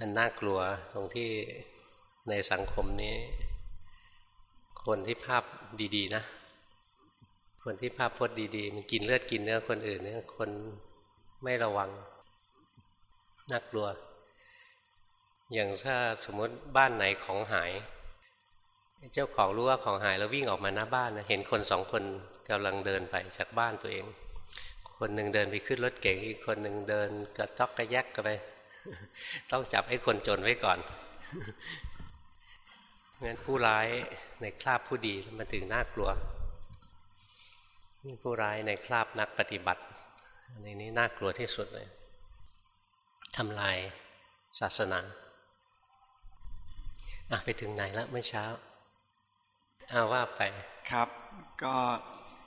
มันน่ากลัวตรงที่ในสังคมนี้ คนที่ภาพดี ๆ นะ คนที่ภาพพจน์ดี ๆ มันกินเลือดกินเนื้อคนอื่นเนี่ยคนไม่ระวัง น่ากลัว อย่างถ้าสมมติบ้านไหนของหาย เจ้าของรู้ว่าของหายแล้ววิ่งออกมาหน้าบ้านนะเห็นคนสองคนกำลังเดินไปจากบ้านตัวเอง คนหนึ่งเดินไปขึ้นรถเก๋งอีกคนหนึ่งเดินกระต๊อกกระแยกกันไป ต้องจับให้คนจนไว้ก่อนงั้นผู้ร้ายในคราบผู้ดีมันถึงน่ากลัว ผู้ร้ายในคราบนักปฏิบัติอันนี้น่ากลัวที่สุดเลยทำลายศาสนาอะไปถึงไหนแล้วเมื่อเช้าเอาว่าไปครับ ก็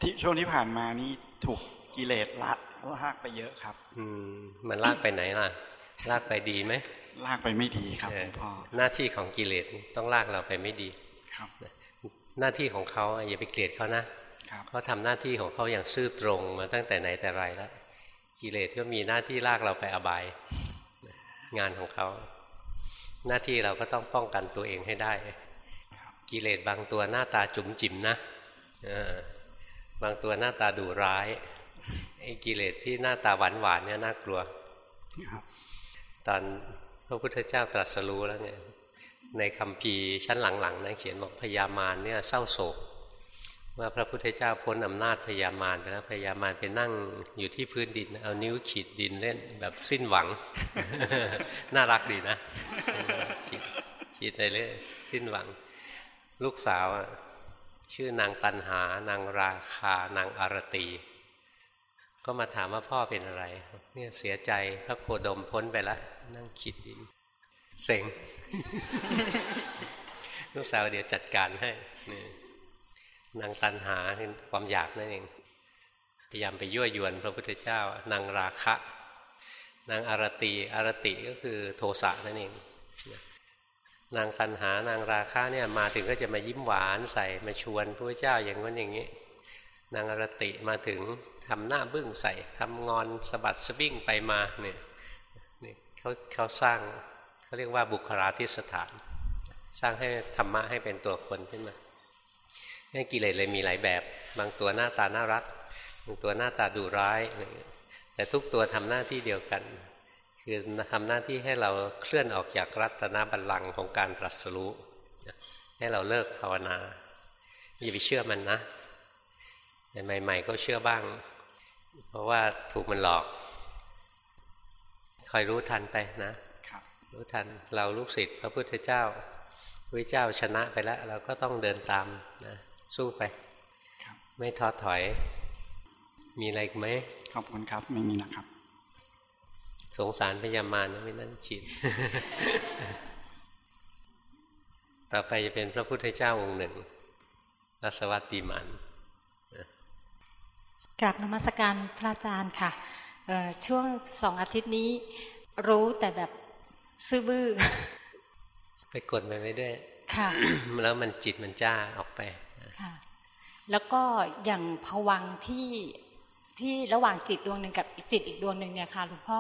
ที่ช่วงที่ผ่านมานี่ถูกกิเลสลัดลากไปเยอะครับ อืมมันลากไปไหนล่ะ ลากไปดีไหมลากไปไม่ดีครับหลวงพ่อหน้าที่ของกิเลสต้องลากเราไปไม่ดีครับ หน้าที่ของเขาอย่าไปเกลียดเขานะครับเขาทำหน้าที่ของเขาอย่างซื่อตรงมาตั้งแต่ไหนแต่ไรแล้วกิเลสก็มีหน้าที่ลากเราไปอบายงานของเขา หน้าที่เราก็ต้องป้องกันตัวเองให้ได้ กิเลสบางตัวหน้าตาจุ๋มจิ๋มนะบางตัวหน้าตาดุร้ายไอ้กิเลสที่หน้าตาหวานหวานเนี่ยน่ากลัว ตอนพระพุทธเจ้าตรัสรู้แล้วไงในคำพีชั้นหลังๆนะเขียนบอกพญามารเนี่ยเศร้าโศกว่าพระพุทธเจ้าพ้นอำนาจพญามารไปแล้วพญามารไปนั่งอยู่ที่พื้นดิน เอานิ้วขีดดินเล่นแบบสิ้นหวัง น่ารักดีนะ ขีดขีดไปเรื่อยสิ้นหวัง ลูกสาวชื่อนางตันหานางราคานางอารตี ก็มาถามว่าพ่อเป็นอะไร เนี่ยเสียใจพระโคดมพ้นไปแล้วนั่งขีดดินเซ็งลูกสาวเดี๋ยวจัดการให้นี่นางตันหาความอยากนั่นเองพยายามไปยั่วยวนพระพุทธเจ้านางราคะ นางอารตีอารติก็คือโทสะนั่นเองนางตันหานางราคะเนี่ยมาถึงก็จะมายิ้มหวานใส่มาชวนพระเจ้าอย่างนั้นอย่างนี้ นางอรติมาถึงทำหน้าบึ้งใส่ทำงอนสะบัดสบิ้งไปมาเนี่ยนี่เขาเขาสร้างเขาเรียกว่าบุคลาธิสถาน สร้างให้ธรรมะให้เป็นตัวคนขึ้นมานี่กิเลสเลยมีหลายแบบ บางตัวหน้าตาน่ารัก บางตัวหน้าตาดุร้าย แต่ทุกตัวทำหน้าที่เดียวกัน คือทำหน้าที่ให้เราเคลื่อนออกจากรัตนบัลลังก์ของการตรัสรู้ให้เราเลิกภาวนาอย่าไปเชื่อมันนะ แต่ใหม่ ๆ ก็เชื่อบ้าง เพราะว่าถูกมันหลอก คอยรู้ทันไปนะรู้ทันเราลูกศิษย์พระพุทธเจ้าพระเจ้าชนะไปแล้ว เราก็ต้องเดินตามนะสู้ไปไม่ท้อถอย มีอะไรอีกไหมขอบคุณครับ ไม่มีนะครับ สงสารพยามารนะไม่นั่นขีดต่อไปจะเป็นพระพุทธเจ้าองค์หนึ่งรัสวัตติมัน กราบนมัสการพระอาจารย์ค่ะช่วงสองอาทิตย์นี้รู้แต่แบบซื่อบื้อ ไปกดมันไม่ได้ค่ะแล้วมันจิตมันจ้าออกไปค่ะแล้วก็อย่างผวังที่ที่ระหว่างจิตดวงหนึ่งกับจิตอีกดวงหนึ่งเนี่ยค่ะหลวงพ่อ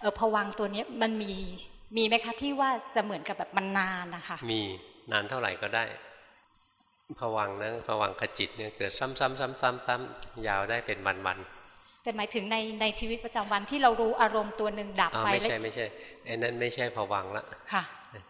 เออผวังตัวนี้มันมีมีไหมคะที่ว่าจะเหมือนกับแบบมันนานนะคะมีนานเท่าไหร่ก็ได้ ผวังนะผวังขจิตเนี่ยเกิดซ้ำๆๆๆๆยาวได้เป็นวันๆแต่หมายถึงในในชีวิตประจำวันที่เรารู้อารมณ์ตัวหนึ่งดับไปไม่ใช่ไม่ใช่ไอ้นั้นไม่ใช่ผวังละค่ะ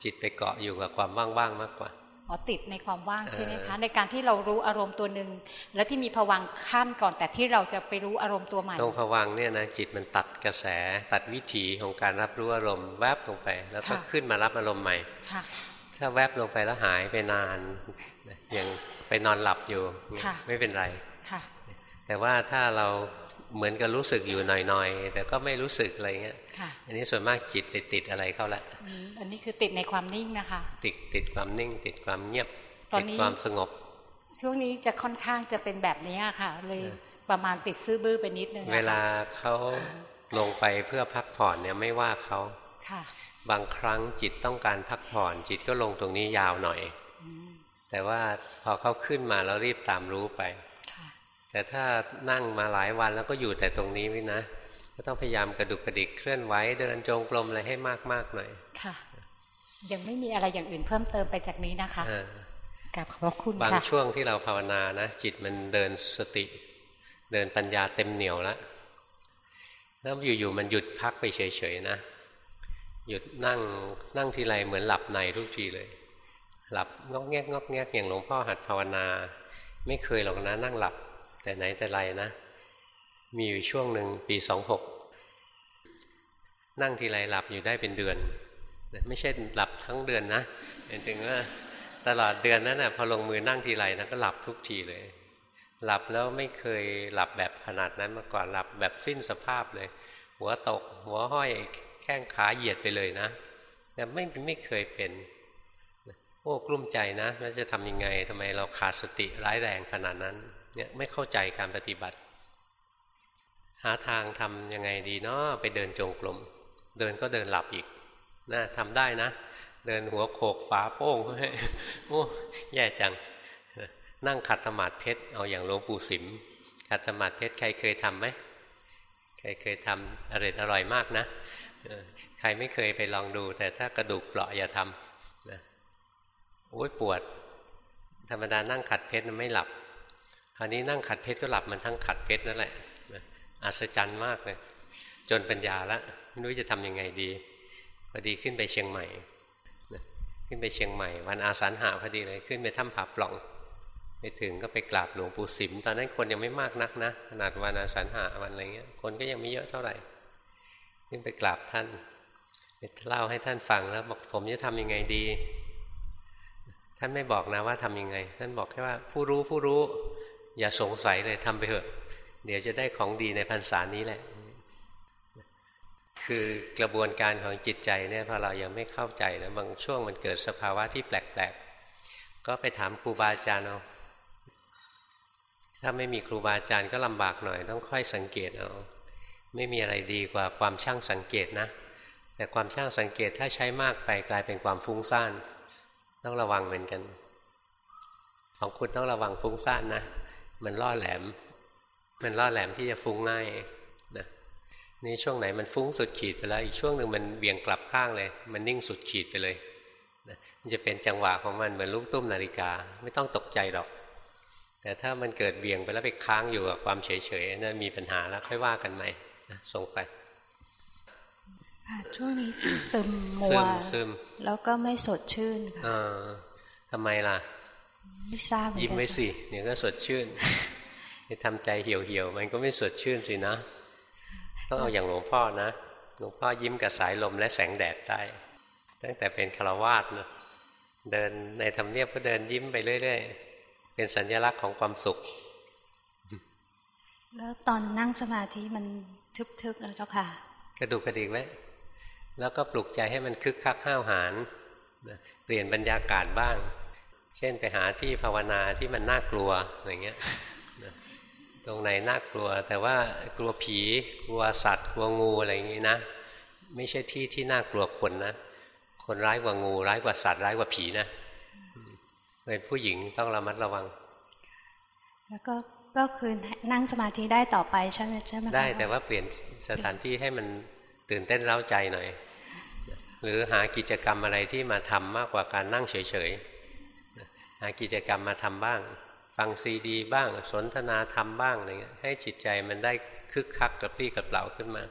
จิตไปเกาะอยู่กับความว่างๆมากกว่าอ๋อติดในความว่างใช่ไหมคะในการที่เรารู้อารมณ์ตัวหนึ่งแล้วที่มีผวังขั้นก่อนแต่ที่เราจะไปรู้อารมณ์ตัวใหม่ตรงผวังเนี่ยนะจิตมันตัดกระแส ตัดวิถีของการรับรู้อารมณ์แวบลงไป แล้วก็ขึ้นมารับอารมณ์ใหม่ ถ้าแวบลงไปแล้วหายไปนานยังไปนอนหลับอยู่ไม่เป็นไรแต่ว่าถ้าเราเหมือนกับรู้สึกอยู่หน่อยๆ แต่ก็ไม่รู้สึกอะไรเงี้ยอันนี้ส่วนมากจิตไปติดอะไรเข้าละอันนี้คือติดในความนิ่งนะคะ ติดติดความนิ่ง ติดความเงียบติดความสงบ ช่วงนี้จะค่อนข้างจะเป็นแบบนี้ค่ะ เลยประมาณติดซื่อบื้อไปนิดนึง เวลาเขาลงไปเพื่อพักผ่อนเนี่ยไม่ว่าเขา บางครั้งจิตต้องการพักผ่อน จิตก็ลงตรงนี้ยาวหน่อย แต่ว่าพอเขาขึ้นมาแล้วรีบตามรู้ไป แต่ถ้านั่งมาหลายวันแล้วก็อยู่แต่ตรงนี้วินะ ก็ต้องพยายามกระดุกกระดิกเคลื่อนไหวเดินจงกรมอะไรให้มากๆหน่อยยังไม่มีอะไรอย่างอื่นเพิ่มเติมไปจากนี้นะคะกราบขอบคุณบางช่วงที่เราภาวนานะ จิตมันเดินสติ เดินปัญญาเต็มเหนียวแล้วแล้วอยู่ๆมันหยุดพักไปเฉยๆนะ หยุดนั่งนั่งทีไรเหมือนหลับในทุกทีเลย หลับงอกแงกงอกแงกอย่างหลวงพ่อหัดภาวนา ไม่เคยหรอกนะนั่งหลับ แต่ไหนแต่ไรนะ มีอยู่ช่วงหนึ่งปีสองหกนั่งทีไรหลับอยู่ได้เป็นเดือน ไม่ใช่หลับทั้งเดือนนะหมายถึงว่าตลอดเดือนนั้นนะพอลงมือนั่งทีไรนะก็หลับทุกทีเลย หลับแล้วไม่เคยหลับแบบขนาดนั้นมาก่อนหลับแบบสิ้นสภาพเลย หัวตก หัวห้อย แข้งขาเหยียดไปเลยนะแบบไม่ไม่เคยเป็นโอ้กลุ้มใจนะว่าจะทำยังไงทำไมเราขาดสติร้ายแรงขนาดนั้นเนี่ยไม่เข้าใจการปฏิบัติ หาทางทำยังไงดีเนาะไปเดินจงกรมเดินก็เดินหลับอีกนะทำได้นะ เดินหัวโขกฝาโป้งโอ้แย่จัง นั่งขัดสมาธิเพชรเอาอย่างหลวงปู่สิมขัดสมาธิเพชรใครเคยทำไหมใครเคยทำอร่อยอร่อยมากนะ ใครไม่เคยไปลองดู แต่ถ้ากระดูกเปราะอย่าทำนะโอ้ยปวด ธรรมดานั่งขัดเพชรไม่หลับ คราวนี้นั่งขัดเพชรก็หลับมันทั้งขัดเพชรนั่นแหละอัศจรรย์มากเลยจนปัญญาล้วไม่รู้จะทำยังไงดีพอดีขึ้นไปเชียงใหม่ขึ้นไปเชียงใหม่ วันอาสาฬหาพอดีเลยขึ้นไปถ้ำผาปล่องไปถึงก็ไปกราบหลวงปู่สิมตอนนั้นคนยังไม่มากนักนะขนาดวันอาสาฬหาวันอะไรเงี้ยคนก็ยังไม่เยอะเท่าไหร่ ขึ้นไปกราบท่านเล่าให้ท่านฟังแล้วบอกผมจะทำยังไงดี ท่านไม่บอกนะว่าทํำยังไง ท่านบอกแค่ว่าผู้รู้ผู้รู้ อย่าสงสัยเลยทำไปเถอะ เดี๋ยวจะได้ของดีในพรรษานี้แหละ คือกระบวนการของจิตใจเนี่ยพอเรายังไม่เข้าใจนะบางช่วงมันเกิดสภาวะที่แปลกๆ ก็ไปถามครูบาอาจารย์เอาถ้าไม่มีครูบาอาจารย์ก็ลำบากหน่อย ต้องค่อยสังเกตเอา ไม่มีอะไรดีกว่าความช่างสังเกตนะ แต่ความช่างสังเกตถ้าใช้มากไปกลายเป็นความฟุ้งซ่านต้องระวังเหมือนกัน ของคุณต้องระวังฟุ้งซ่านนะ มันล่อแหลม มันล่อแหลมที่จะฟุ้งง่ายนี่ช่วงไหนมันฟุ้งสุดขีดไปแล้วอีกช่วงหนึ่งมันเบี่ยงกลับข้างเลย มันนิ่งสุดขีดไปเลยมันจะเป็นจังหวะของมันเหมือนลูกตุ้มนาฬิกาไม่ต้องตกใจหรอก แต่ถ้ามันเกิดเบี่ยงไปแล้วไปค้างอยู่กับความเฉยๆนั่นมีปัญหาแล้วค่อยว่ากันใหม่ ส่งไปช่วงนี้ซึมมัวซึมแล้วก็ไม่สดชื่นค่ะทำไมล่ะ ไม่ทราบยิ้มไว้สิเนี่ยก็สดชื่นไปทำใจเหี่ยวๆมันก็ไม่สดชื่นสินะ ต้องเอาอย่างหลวงพ่อนะ หลวงพ่อยิ้มกับสายลมและแสงแดดได้ ตั้งแต่เป็นคารวาสนะเดินในธรรมเนียบก็เดินยิ้มไปเรื่อยๆ เป็นสัญลักษณ์ของความสุข แล้วตอนนั่งสมาธิมัน ทึบๆแล้วเจ้าค่ะ กระดูกกระดิกไว้แล้วก็ปลุกใจให้มันคึกคักห้าวหาญเปลี่ยนบรรยากาศบ้าง เช่นไปหาที่ภาวนาที่มันน่ากลัวอะไรเงี้ยตรงไหนน่ากลัว แต่ว่ากลัวผีกลัวสัตว์ กลัวงูอะไรอย่างนี้นะ ไม่ใช่ที่ที่น่ากลัวคนนะ คนร้ายกว่างู ร้ายกว่าสัตว์ร้ายกว่าผีนะเป็นผู้หญิงต้องระมัดระวัง แล้วก็ ก็คือนั่งสมาธิได้ต่อไปใช่ไหมใช่ไหมได้แต่ว่าเปลี่ยนสถานที่ให้มันตื่นเต้นเร้าใจหน่อย หรือหากิจกรรมอะไรที่มาทำมากกว่าการนั่งเฉยๆหากิจกรรมมาทำบ้าง ฟังซีดีบ้างสนทนาธรรมบ้างอะไรเงี้ยให้จิตใจมันได้คึกคักกับพี่กับเปล่าขึ้นมา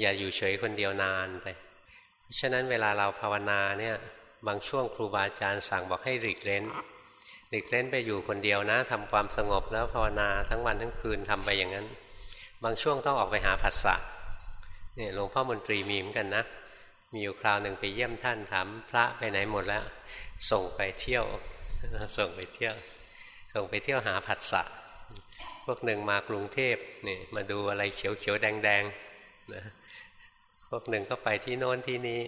อย่าอยู่เฉยคนเดียวนานไปเพราะฉะนั้นเวลาเราภาวนาเนี่ยบางช่วงครูบาอาจารย์สั่งบอกให้หลีกเล้น หลีกเล้นไปอยู่คนเดียวนะทำความสงบแล้วภาวนาทั้งวันทั้งคืนทำไปอย่างนั้น บางช่วงต้องออกไปหาผัสสะเนี่ยหลวงพ่อมนตรีมีเหมือนกันนะ มีอยู่คราวหนึ่งไปเยี่ยมท่านถามพระไปไหนหมดแล้ว ส่งไปเที่ยว ส่งไปเที่ยว ส่งไปเที่ยวหาผัสสะพวกหนึ่งมากรุงเทพนี่มาดูอะไรเขียวเขียวแดงแดงนะพวกหนึ่งก็ไปที่โน้นที่นี้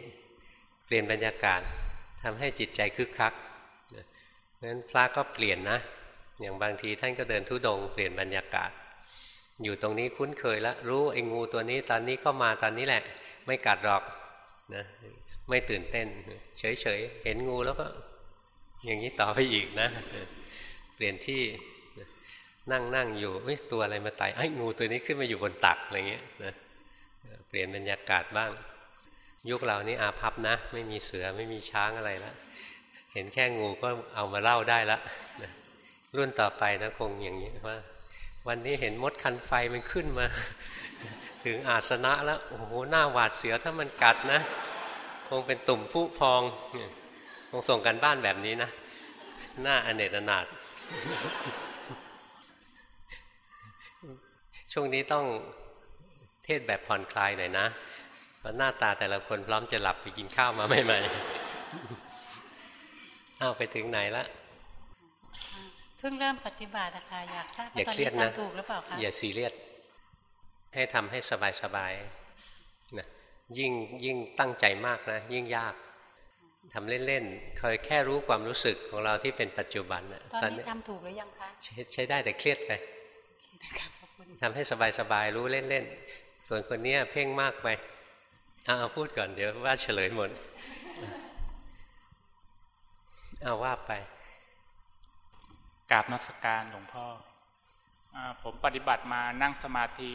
เปลี่ยนบรรยากาศทำให้จิตใจคึกคัก นั้นพระก็เปลี่ยนนะ อย่างบางทีท่านก็เดินทุดงเปลี่ยนบรรยากาศ อยู่ตรงนี้คุ้นเคยแล้วรู้ไอ้งูตัวนี้ตอนนี้ก็มาตอนนี้แหละ ไม่กัดหรอกนะไม่ตื่นเต้น เฉยๆ เห็นงูแล้วก็ อย่างนี้ต่อไปอีกนะ เปลี่ยนที่นั่งนั่งอยู่ตัวอะไรมาไต่ไอ้งูตัวนี้ขึ้นมาอยู่บนตักอะไรเงี้ยนะเปลี่ยนบรรยากาศบ้าง ยุคเรานี่อาภัพนะ ไม่มีเสือไม่มีช้างอะไรแล้ว ห็นแค่งูก็เอามาเล่าได้ละรุ่นต่อไปนะคงอย่างนี้ว่า วันนี้เห็นมดคันไฟมันขึ้นมา ถึงอาสนะแล้ว โอ้โหหน้าหวาดเสียวถ้ามันกัดนะ คงเป็นตุ่มผู้พองคงส่งกันบ้านแบบนี้นะ หน้าอเนจอนาถช่วงนี้ต้องเทศแบบผ่อนคลายหน่อยนะเพราะหน้าตาแต่ละคนพร้อมจะหลับไปกินข้าวมาใหม่ๆ อ้าวไปถึงไหนละเพิ่งเริ่มปฏิบัตินะคะอยากทราบว่าตอนนี้ทำถูกหรือเปล่าคะอย่าซีเรียสให้ทำให้สบายๆนะยิ่งยิ่งตั้งใจมากนะ ยิ่งยากทำเล่นๆเคยแค่รู้ความรู้สึกของเราที่เป็นปัจจุบันนะตอนนี้ทำถูกหรือยังคะใช้ได้แต่เครียดไปทำให้สบายๆรู้เล่นๆส่วนคนนี้เพ่งมากไปเอาพูดก่อนเดี๋ยวว่าเฉลยหมด เอาว่าไปกราบนัสการหลวงพ่ออผมปฏิบัติมานั่งสมาธิ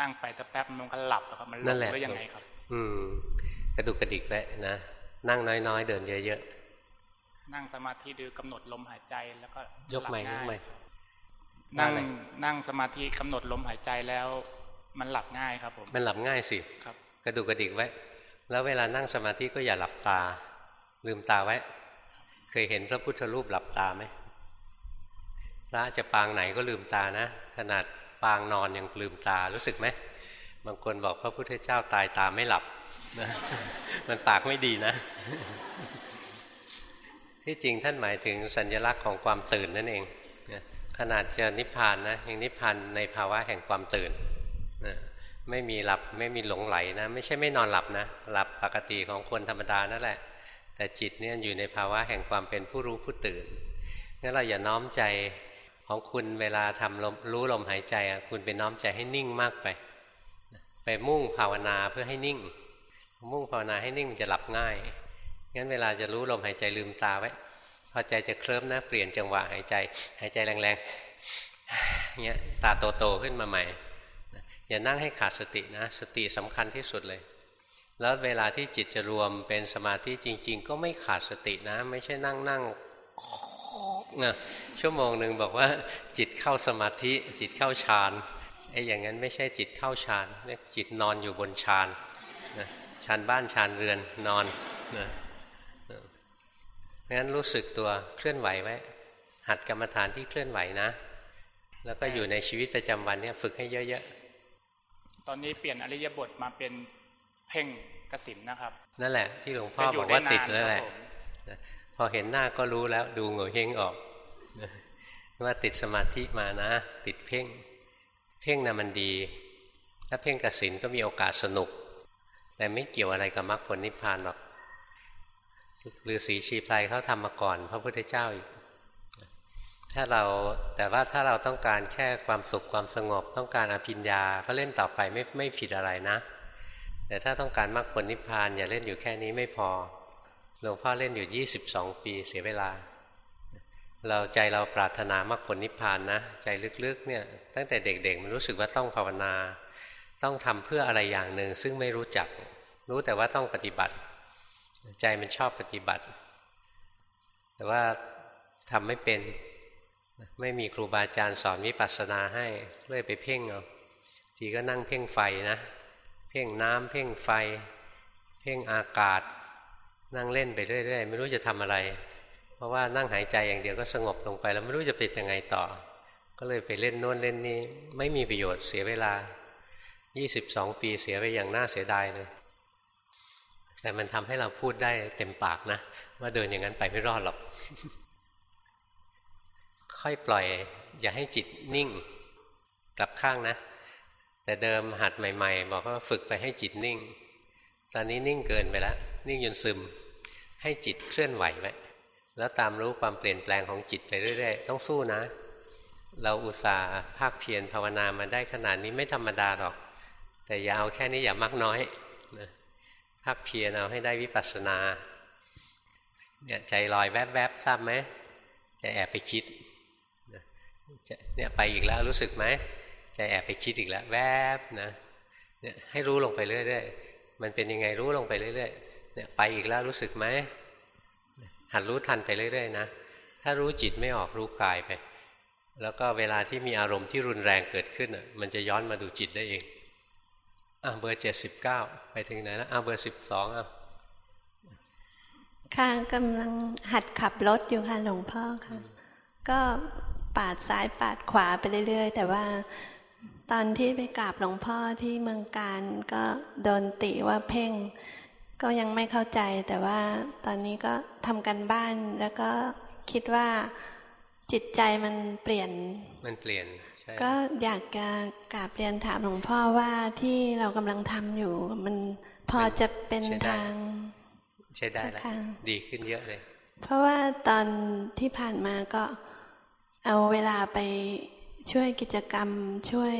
นั่งไปแต่แป๊บมันก็หลับครับมันหลับแล้วยังไงครับ อืมกระดุกกระดิกไว้นะนั่งน้อยๆ เดินเยอะๆนั่งสมาธิดูกำหนดลมหายใจแล้วก็ยกใหม่ยกใหม่นั่งนั่งสมาธิกำหนดลมหายใจแล้ว มันหลับง่ายครับผมมันหลับง่ายสิครับ กระดุกกระดิกไว้ แล้วเวลานั่งสมาธิก็อย่าหลับตา ลืมตาไว้ เคยเห็นพระพุทธรูปหลับตาไหมพระจะปางไหนก็ลืมตานะ ขนาดปางนอนยังลืมตารู้สึกไหมบางคนบอกพระพุทธเจ้าตายตาไม่หลับนะมันปากไม่ดีนะ ที่จริงท่านหมายถึงสัญลักษณ์ของความตื่นนั่นเองขนาดจะนิพพานนะยังนิพพานในภาวะแห่งความตื่นนะไม่มีหลับไม่มีหลงไหลนะ ไม่ใช่ไม่นอนหลับนะ หลับปกติของคนธรรมดานั่นแหละ แต่จิตเนี่ยอยู่ในภาวะแห่งความเป็นผู้รู้ผู้ตื่นงั้นเราอย่าน้อมใจของคุณเวลาทำลมรู้ลมหายใจคุณไปน้อมใจให้นิ่งมากไป ไปมุ่งภาวนาเพื่อให้นิ่ง มุ่งภาวนาให้นิ่งมันจะหลับง่ายงั้นเวลาจะรู้ลมหายใจลืมตาไว้พอใจจะเคลิ้มนะเปลี่ยนจังหวะหายใจ หายใจแรงๆเงี้ยตาโตๆขึ้นมาใหม่อย่านั่งให้ขาดสตินะ สติสำคัญที่สุดเลย แล้วเวลาที่จิตจะรวมเป็นสมาธิจริง ๆ ก็ไม่ขาดสตินะ ไม่ใช่นั่งนั่งนะชั่วโมงหนึ่งบอกว่า จิตเข้าสมาธิจิตเข้าฌานไอ้อย่างนั้นไม่ใช่จิตเข้าฌานเรียกจิตนอนอยู่บนฌานนะฌานบ้านฌานเรือนนอนนะงั้นรู้สึกตัวเคลื่อนไหวไว้ หัดกรรมฐานที่เคลื่อนไหวนะ แล้วก็อยู่ในชีวิตประจำวันเนี่ยฝึกให้เยอะๆตอนนี้เปลี่ยนอริยบทมาเป็น เพ่งกสินนะครับ นั่นแหละที่หลวงพ่อบอกว่าติดแล้วแหละพอเห็นหน้าก็รู้แล้วดูเหงอเฮงออกว่าติดสมาธิมานะ ติดเพ่ง เพ่งนะ่ะมันดี ถ้าเพ่งกสินก็มีโอกาสสนุก แต่ไม่เกี่ยวอะไรกับมรรคผลนิพพานหรอกฤาษีชีไพรเขาทำมาก่อน พระพุทธเจ้าอีกถ้าเราแต่ว่าถ้าเราต้องการแค่ความสุขความสงบต้องการอภิญญาก็เล่นต่อไปไม่ไม่ผิดอะไรนะ แต่ถ้าต้องการมรรคผลนิพพานอย่าเล่นอยู่แค่นี้ไม่พอหลวงพ่อเล่นอยู่ 22 ปีเสียเวลา เราใจเราปรารถนามรรคผลนิพพานนะ ใจลึกๆเนี่ยตั้งแต่เด็กๆมันรู้สึกว่าต้องภาวนา ต้องทำเพื่ออะไรอย่างหนึ่ง ซึ่งไม่รู้จัก รู้แต่ว่าต้องปฏิบัติ ใจมันชอบปฏิบัติ แต่ว่าทำไม่เป็นไม่มีครูบาอาจารย์สอนวิปัสสนาให้เลยไปเพ่งเอาทีก็นั่งเพ่งไฟนะ พ่งน้ำเพ่งไฟ เพ่งอากาศ นั่งเล่นไปเรื่อยๆ ไม่รู้จะทำอะไร เพราะว่านั่งหายใจอย่างเดียวก็สงบลงไป แล้วไม่รู้จะปิดยังไงต่อ ก็เลยไปเล่นโน้นเล่นนี้ ไม่มีประโยชน์เสียเวลา 22 ปีเสียไปอย่างน่าเสียดายเลย แต่มันทำให้เราพูดได้เต็มปากนะ ว่าเดินอย่างนั้นไปไม่รอดหรอก ค่อยปล่อย อย่าให้จิตนิ่ง กลับข้างนะ แต่เดิมหัดใหม่ ๆ บอกว่าฝึกไปให้จิตนิ่ง ตอนนี้นิ่งเกินไปแล้วนิ่งจนซึม ให้จิตเคลื่อนไหวไว้แล้วตามรู้ความเปลี่ยนแปลงของจิตไปเรื่อย ๆ ต้องสู้นะ เราอุตส่าห์ภาคเพียรภาวนามาได้ขนาดนี้ไม่ธรรมดาหรอก แต่อย่าเอาแค่นี้อย่ามักน้อยนะภาคเพียรเอาให้ได้วิปัสสนาเนี่ยใจลอยแวบๆทราบไหมจะแอบไปคิดเนี่ยไปอีกแล้วรู้สึกไหม ใจแอบไปคิดอีกแล้วแวบนะเนี่ยให้รู้ลงไปเรื่อยๆมันเป็นยังไงรู้ลงไปเรื่อยๆเนี่ยไปอีกแล้วรู้สึกไหมหัดรู้ทันไปเรื่อยๆนะถ้ารู้จิตไม่ออกรู้กายไป แล้วก็เวลาที่มีอารมณ์ที่รุนแรงเกิดขึ้นมันจะย้อนมาดูจิตได้เองอะเบอร์เจ็ดสิบเก้าไปถึงไหนแล้วอะเบอร์สิบสองอะค่ะกำลังหัดขับรถอยู่ค่ะหลวงพ่อค่ะ ก็ปาดซ้ายปาดขวาไปเรื่อย ๆ แต่ว่า ตอนที่ไปกราบหลวงพ่อที่เมืองการก็โดนติว่าเพ่ง ก็ยังไม่เข้าใจแต่ว่าตอนนี้ก็ทำกันบ้านแล้วก็คิดว่าจิตใจมันเปลี่ยน มันเปลี่ยนก็อยากจะกราบเรียนถามหลวงพ่อว่าที่เรากำลังทำอยู่ มันพอจะเป็นทางใช้ได้แล้วดีขึ้นเยอะเลย เพราะว่าตอนที่ผ่านมาก็เอาเวลาไป ช่วยกิจกรรมช่วย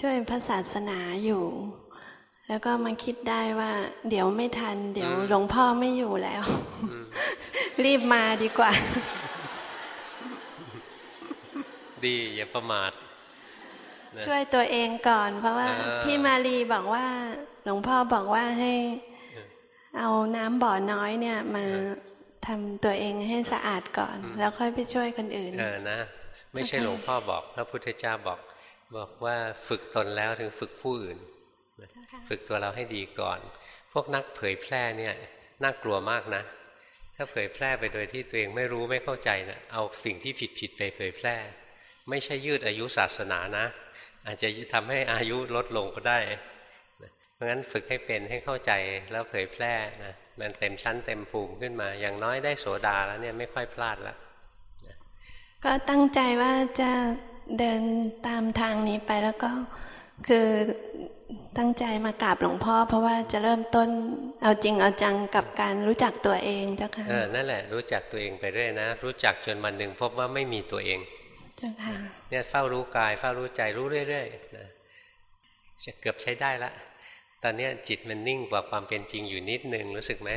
ช่วยพระศาสนาอยู่ แล้วก็มาคิดได้ว่า เดี๋ยวไม่ทัน เดี๋ยวหลวงพ่อไม่อยู่แล้ว รีบมาดีกว่า ดีอย่าประมาทช่วยตัวเองก่อน เพราะว่าพี่มารีบอกว่า หลวงพ่อบอกว่าให้ เอาน้ำบ่อน้อยเนี่ยมาทำตัวเองให้สะอาดก่อน แล้วค่อยไปช่วยคนอื่นเออนะ ไม่ใช่หลวงพ่อบอก พระพุทธเจ้าบอก บอกว่าฝึกตนแล้วถึงฝึกผู้อื่น ฝึกตัวเราให้ดีก่อน พวกนักเผยแพร่เนี่ยน่ากลัวมากนะ ถ้าเผยแพร่ไปโดยที่ตัวเองไม่รู้ไม่เข้าใจนะเอาสิ่งที่ผิดผิดไปเผยแพร่ ไม่ใช่ยืดอายุศาสนานะ อาจจะทำให้อายุลดลงก็ได้เพราะงั้นฝึกให้เป็นให้เข้าใจแล้วเผยแพร่นะมันเต็มชั้นเต็มภูมิขึ้นมา อย่างน้อยได้โสดาแล้วเนี่ยไม่ค่อยพลาดแล้ว ก็ตั้งใจว่าจะเดินตามทางนี้ไปแล้วก็คือตั้งใจมากราบหลวงพ่อ เพราะว่าจะเริ่มต้นเอาจริงเอาจังกับการรู้จักตัวเองเจ้าค่ะเออนั่นแหละรู้จักตัวเองไปเรื่อยนะ รู้จักจนวันหนึ่งพบว่าไม่มีตัวเองเจ้าค่ะเนี่ยเฝ้ารู้กายเฝ้ารู้ใจรู้เรื่อยๆนะจะเกือบใช้ได้ละตอนนี้จิตมันนิ่งกว่าความเป็นจริงอยู่นิดนึงรู้สึกไหม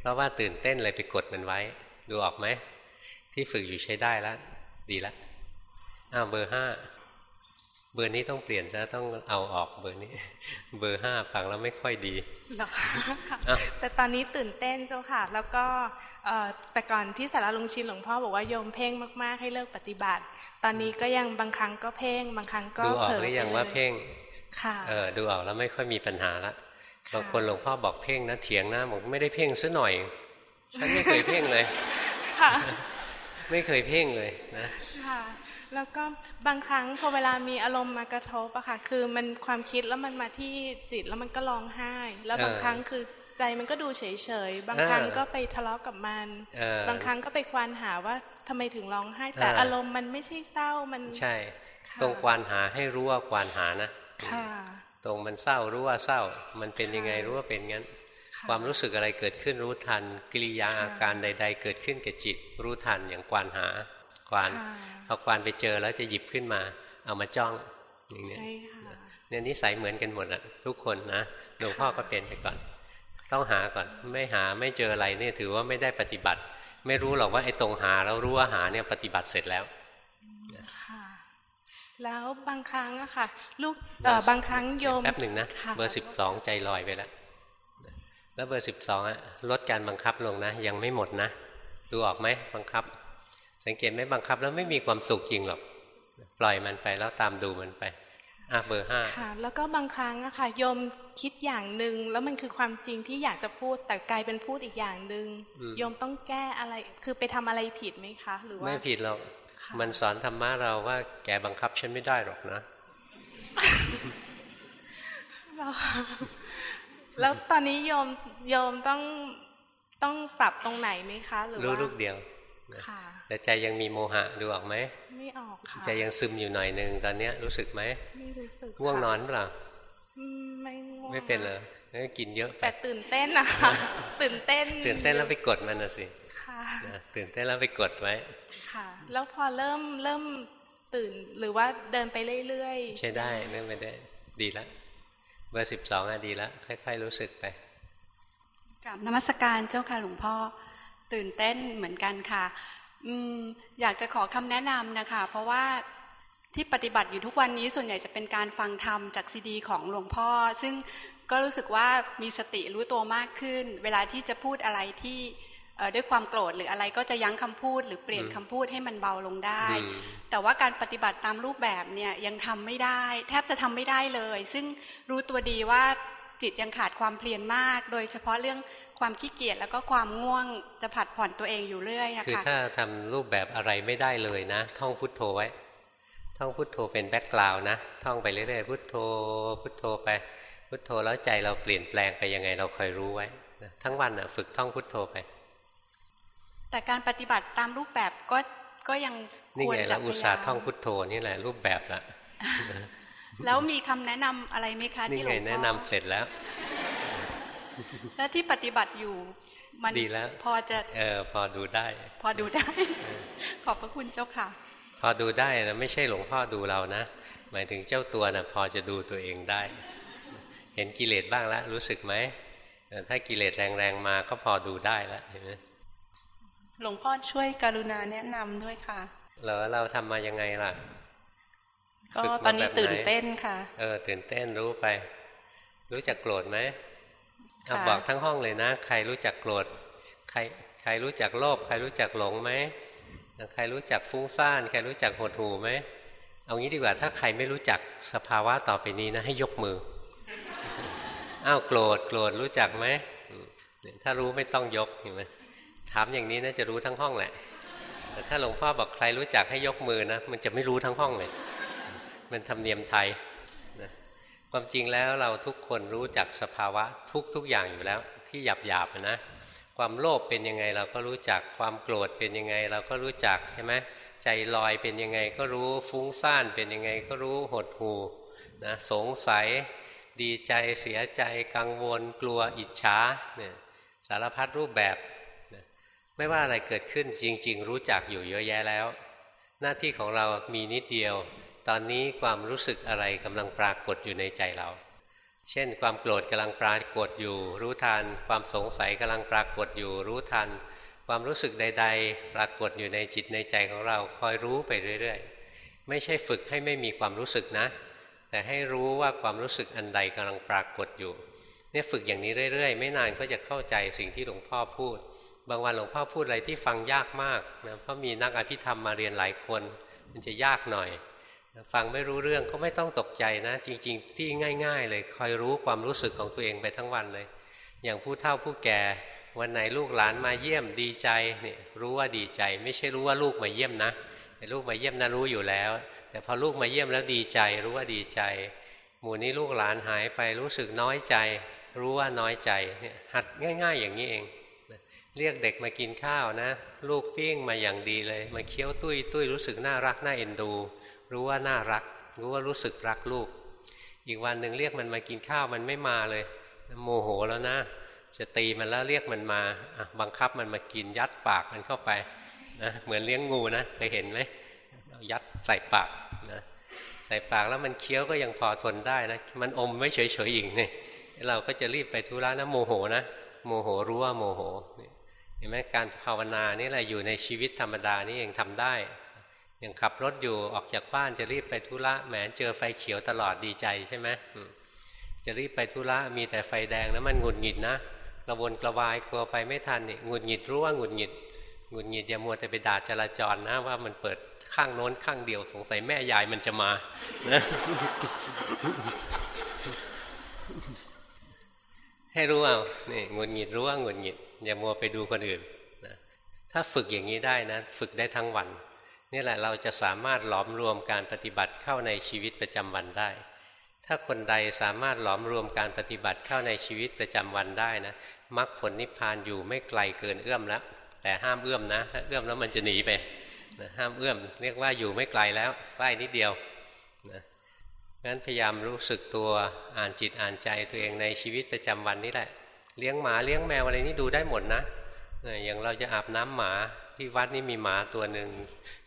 เพราะว่าตื่นเต้นเลยไปกดมันไว้ ดูออกไหมที่ฝึกอยู่ใช้ได้แล้ว ดีแล้วอ้าวเบอร์ห้าเบอร์นี้ต้องเปลี่ยนจะต้องเอาออกเบอร์นี้ เบอร์ห้าฟังแล้วไม่ค่อยดีหรอค่ะแต่ตอนนี้ตื่นเต้นเจ้าค่ะ แล้วก็แต่ก่อนที่สาระลุงชินหลวงพ่อบอกว่าโยมเพ่งมากๆให้เลิกปฏิบัติ ตอนนี้ก็ยังบางครั้งก็เพ่งบางครั้งก็เผลอดูออกหรือยังว่าเพ่งเออดูออกแล้วไม่ค่อยมีปัญหาละบางคนหลวงพ่อบอกเพ่งนะเถียงนะบอกไม่ได้เพ่งซะหน่อยฉันไม่เคยเพ่งเลย ไม่เคยเพ่งเลยนะค่ะแล้วก็บางครั้งพอเวลามีอารมณ์มากระทบอะค่ะ คือมันความคิดแล้วมันมาที่จิตแล้วมันก็ร้องไห้ แล้วบางครั้งคือใจมันก็ดูเฉยๆ บางครั้งก็ไปทะเลาะกับมัน บางครั้งก็ไปควานหาว่าทำไมถึงร้องไห้ แต่อารมณ์มันไม่ใช่เศร้ามันใช่ตรงควานหาให้รู้ว่าควานหานะตรงมันเศร้ารู้ว่าเศร้า มันเป็นยังไงรู้ว่าเป็นงั้น ความรู้สึกอะไรเกิดขึ้นรู้ทัน กิริยาอาการใด ๆ เกิดขึ้นกับจิต รู้ทันอย่างกวานหากวานพอกวานไปเจอแล้วจะหยิบขึ้นมา เอามาจ้องอย่างนี้เนี่ยนิสัยเหมือนกันหมดอะทุกคนนะหลวงพ่อก็เป็นไปก่อน ต้องหาก่อนไม่หาไม่เจออะไรเนี่ยถือว่าไม่ได้ปฏิบัติ ไม่รู้หรอกว่าไอ้ตรงหาแล้วรู้ว่าหาเนี่ยปฏิบัติเสร็จแล้วแล้วบางครั้งอะค่ะ ลูกบางครั้งโยมแป๊บหนึ่งนะเบอร์สิบสองใจลอยไปแล้ว แล้วเบอร์สิบสองอะลดการบังคับลงนะ ยังไม่หมดนะ ดูออกไหมบังคับ สังเกตไหมบังคับแล้วไม่มีความสุขจริงหรอก ปล่อยมันไปแล้วตามดูมันไปอะเบอร์ห้าค่ะ แล้วก็บางครั้งอะค่ะโยมคิดอย่างหนึ่งแล้วมันคือความจริงที่อยากจะพูดแต่กลายเป็นพูดอีกอย่างหนึ่งโยมต้องแก้อะไรคือไปทำอะไรผิดไหมคะ หรือว่าไม่ผิดหรอกมันสอนธรรมะเราว่าแกบังคับฉันไม่ได้หรอกนะ แล้วตอนนี้โยมโยมต้องต้องปรับตรงไหนไหมคะหรือว่ารู้ลูกเดียวแต่ใจยังมีโมหะดูออกไหมไม่ออกค่ะใจยังซึมอยู่หน่อยหนึ่งตอนนี้รู้สึกไหมไม่รู้สึกง่วงนอนเปล่าไม่ง่วงไม่เป็นเลยกินเยอะแต่ตื่นเต้นนะคะตื่นเต้น ตื่นเต้นแล้วไปกดมันนะสิตื่นเต้นแล้วไปกดไว้ค่ะ แล้วพอเริ่มเริ่มตื่นหรือว่าเดินไปเรื่อยๆ ใช่ได้เริ่มไปได้ดีแล้ว เบอร์สิบสองอะดีแล้วค่อยๆรู้สึกไปกับนมัสการเจ้าค่ะหลวงพ่อตื่นเต้นเหมือนกันค่ะอืมอยากจะขอคำแนะนำนะคะ เพราะว่าที่ปฏิบัติอยู่ทุกวันนี้ส่วนใหญ่จะเป็นการฟังธรรมจากซีดีของหลวงพ่อ ซึ่งก็รู้สึกว่ามีสติรู้ตัวมากขึ้น เวลาที่จะพูดอะไรที่ ด้วยความโกรธหรืออะไรก็จะยั้งคำพูด หรือเปลี่ยนคำพูดให้มันเบาลงได้ แต่ว่าการปฏิบัติตามรูปแบบเนี่ยยังทำไม่ได้ แทบจะทำไม่ได้เลย ซึ่งรู้ตัวดีว่าจิตยังขาดความเพียรมาก โดยเฉพาะเรื่องความขี้เกียจแล้วก็ความง่วงจะผัดผ่อนตัวเองอยู่เรื่อยนะคะคือถ้าทำรูปแบบอะไรไม่ได้เลยนะ ท่องพุทโธไว้ ท่องพุทโธเป็นแบ็กกราวนะ ท่องไปเรื่อยๆพุทโธ พุทโธไป พุทโธแล้วใจเราเปลี่ยนแปลงไปยังไงเราคอยรู้ไว้ทั้งวันอะ ฝึกท่องพุทโธไป แต่การปฏิบัติตามรูปแบบก็ก็ยังควรจะอุตส่าห์ท่องพุทโธนี่แหละรูปแบบละแล้วมีคำแนะนำอะไรไหมคะที่หลวงพ่อแนะนำเสร็จแล้ว แล้วที่ปฏิบัติอยู่ มันดีแล้ว พอจะเออพอดูได้ พอดูได้ ขอบพระคุณเจ้าค่ะ พอดูได้นะไม่ใช่หลวงพ่อดูเรานะหมายถึงเจ้าตัวนะ่ะพอจะดูตัวเองได้ เห็นกิเลสบ้างแล้วรู้สึกไหมถ้ากิเลสแรงๆมาก็พอดูได้แล้วเห็นไหม หลวงพ่อช่วยกรุณาแนะนำด้วยค่ะ เหรอเราทำมายังไงล่ะ ก็ตอนนี้ตื่นเต้นค่ะ เออ ตื่นเต้นรู้ไป รู้จักโกรธไหมบอกทั้งห้องเลยนะ ใครรู้จักโกรธ ใคร ใครรู้จักโลภ ใครรู้จักหลงไหม ใครรู้จักฟุ้งซ่าน ใครรู้จักหดหูไหม เอางี้ดีกว่า ถ้าใครไม่รู้จักสภาวะต่อไปนี้นะ ให้ยกมือ อ้าวโกรธ โกรธรู้จักไหม ถ้ารู้ไม่ต้องยกเห็นไหม ถามอย่างนี้นะจะรู้ทั้งห้องแหละ แต่ถ้าหลวงพ่อบอกใครรู้จักให้ยกมือนะ มันจะไม่รู้ทั้งห้องเลย มันทำเนียมไทยความจริงแล้วเราทุกคนรู้จักสภาวะทุกทุกอย่างอยู่แล้ว ที่หยาบหยาบนะ ความโลภเป็นยังไงเราก็รู้จัก ความโกรธเป็นยังไง เราก็รู้จักใช่ไหมใจลอยเป็นยังไงก็รู้ ฟุ้งซ่านเป็นยังไงก็รู้ หดหูนะสงสัย ดีใจ เสียใจ กังวล กลัว อิจฉาเนี่ยสารพัดรูปแบบ ไม่ว่าอะไรเกิดขึ้นจริง ๆ รู้จักอยู่เยอะแยะแล้ว หน้าที่ของเรามีนิดเดียว ตอนนี้ความรู้สึกอะไรกำลังปรากฏอยู่ในใจเรา เช่น ความโกรธกำลังปรากฏอยู่ รู้ทัน ความสงสัยกำลังปรากฏอยู่ รู้ทัน ความรู้สึกใด ๆ ปรากฏอยู่ในจิตในใจของเราคอยรู้ไปเรื่อย ๆ ไม่ใช่ฝึกให้ไม่มีความรู้สึกนะ แต่ให้รู้ว่าความรู้สึกอันใดกำลังปรากฏอยู่เนี่ยฝึกอย่างนี้เรื่อย ๆ ไม่นานก็จะเข้าใจสิ่งที่หลวงพ่อพูด บางวันหลวงพ่อพูดอะไรที่ฟังยากมากนะเพราะมีนักอภิธรรมมาเรียนหลายคน มันจะยากหน่อยฟังไม่รู้เรื่องก็ไม่ต้องตกใจนะ จริง ๆ ที่ง่าย ๆ เลยคอยรู้ความรู้สึกของตัวเองไปทั้งวันเลย อย่างผู้เฒ่าผู้แก่วันไหนลูกหลานมาเยี่ยมดีใจเนี่ยรู้ว่าดีใจ ไม่ใช่รู้ว่าลูกมาเยี่ยมนะลูกมาเยี่ยมนะรู้อยู่แล้ว แต่พอลูกมาเยี่ยมแล้วดีใจ รู้ว่าดีใจ หมู่นี้ลูกหลานหายไปรู้สึกน้อยใจ รู้ว่าน้อยใจเนี่ยหัดง่าย ๆ อย่างนี้เอง เรียกเด็กมากินข้าวนะ ลูกปิ้งมาอย่างดีเลย มาเคี้ยวตุ้ยตุ้ยรู้สึกน่ารักน่าเอ็นดู รู้ว่าน่ารัก รู้ว่ารู้สึกรักลูก อีกวันหนึ่งเรียกมันมากินข้าวมันไม่มาเลย โมโหแล้วนะจะตีมันแล้วเรียกมันมาบังคับมันมากินยัดปากมันเข้าไปนะเหมือนเลี้ยงงูนะเคยเห็นไหมยัดใส่ปากนะใส่ปากแล้วมันเคี้ยวก็ยังพอทนได้นะมันอมไม่เฉยๆอีกเนี่ยเราก็จะรีบไปทุระนะโมโหนะโมโหรู้ว่าโมโหเห็นไหมการภาวนานี่แหละอยู่ในชีวิตธรรมดานี่เองทำได้อย่างขับรถอยู่ออกจากบ้านจะรีบไปธุระแหมเจอไฟเขียวตลอดดีใจใช่ไหมจะรีบไปธุระมีแต่ไฟแดงแล้วมันหงุดหงิดนะกระวนกระวายกลัวไปไม่ทันนี่หงุดหงิดรู้ว่าหงุดหงิดหงุดหงิดอย่ามัวแต่ไปด่าจราจรนะว่ามันเปิดข้างโน้นข้างเดียวสงสัยแม่ยายมันจะมาให้รู้เอานี่หงุดหงิดรู้ว่าหงุดหงิด อย่ามัวไปดูคนอื่นนะถ้าฝึกอย่างนี้ได้นะ ฝึกได้ทั้งวันนี่แหละเราจะสามารถหลอมรวมการปฏิบัติเข้าในชีวิตประจำวันได้ ถ้าคนใดสามารถหลอมรวมการปฏิบัติเข้าในชีวิตประจำวันได้นะมรรคผลนิพพานอยู่ไม่ไกลเกินเอื้อมแล้ว แต่ห้ามเอื้อมนะถ้าเอื้อมแล้วมันจะหนีไปนะห้ามเอื้อมเรียกว่าอยู่ไม่ไกลแล้วใกล้นิดเดียวนะงั้นพยายามรู้สึกตัวอ่านจิตอ่านใจตัวเองในชีวิตประจำวันนี่แหละ เลี้ยงหมาเลี้ยงแมวอะไรนี่ดูได้หมดนะอย่างเราจะอาบน้ำหมาที่วัดนี่มีหมาตัวหนึ่ง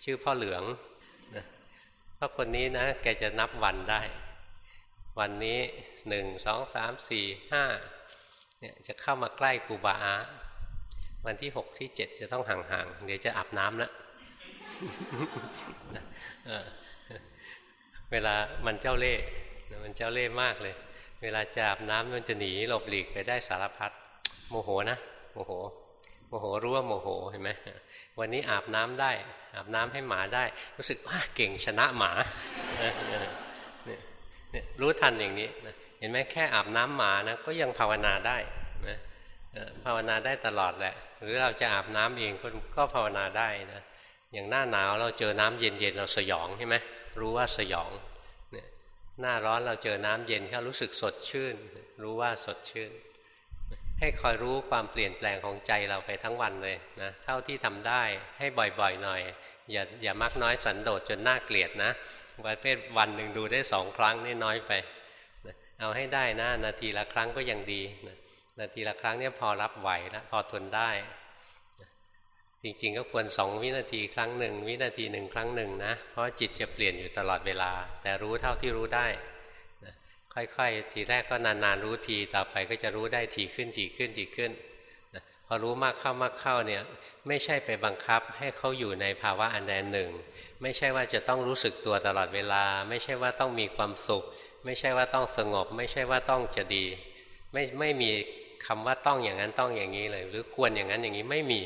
ชื่อพ่อเหลืองพ่อคนนี้นะแกจะนับวันได้ วันนี้หนึ่งสองสามสี่ห้าเนี่ยจะเข้ามาใกล้กูบาอาวันที่หกที่เจ็ดจะต้องห่างๆเดี๋ยวจะอาบน้ำแล้วเวลามันเจ้าเล่ห์มันเจ้าเล่ห์มากเลย เวลาจะอาบน้ำมันจะหนีหลบหลีกไปได้สารพัดโมโหนะโมโหโมโหรู้ว่าโมโหเห็นไหมวันนี้อาบน้ำได้ อาบน้ำให้หมาได้ รู้สึกว่าเก่งชนะหมาเนี่ยรู้ทันอย่างนี้เห็นไหมแค่อาบน้ำหมานะก็ยังภาวนาได้นะภาวนาได้ตลอดแหละ หรือเราจะอาบน้ำเองก็ภาวนาได้นะอย่างหน้าหนาวเราเจอน้ำเย็นๆเราสยองใช่ไหมรู้ว่าสยอง หน้าร้อนเราเจอน้ำเย็นเขารู้สึกสดชื่น รู้ว่าสดชื่น ให้คอยรู้ความเปลี่ยนแปลงของใจเราไปทั้งวันเลยนะเท่าที่ทำได้ให้บ่อยๆหน่อย อย่าอย่ามักน้อยสันโดษจนน่าเกลียดนะประเภทวันหนึ่งดูได้สองครั้งนี่น้อยไปเอาให้ได้นะนาทีละครั้งก็ยังดีนะนาทีละครั้งเนี่ยพอรับไหวแล้วพอทนได้ จริงๆ ก็ควรสองวินาทีครั้งหนึ่งวินาทีหนึ่งครั้งหนึ่งนะ เพราะจิตจะเปลี่ยนอยู่ตลอดเวลา แต่รู้เท่าที่รู้ได้ค่อยๆ ทีแรกก็นานๆ รู้ทีต่อไปก็จะรู้ได้ทีขึ้นทีขึ้นทีขึ้นพอรู้มากเข้ามากเข้าเนี่ยไม่ใช่ไปบังคับให้เขาอยู่ในภาวะอันใดหนึ่ง ไม่ใช่ว่าจะต้องรู้สึกตัวตลอดเวลา ไม่ใช่ว่าต้องมีความสุข ไม่ใช่ว่าต้องสงบ ไม่ใช่ว่าต้องจะดี ไม่ไม่มีคำว่าต้องอย่างนั้นต้องอย่างนี้เลย หรือควรอย่างนั้นอย่างนี้ไม่มี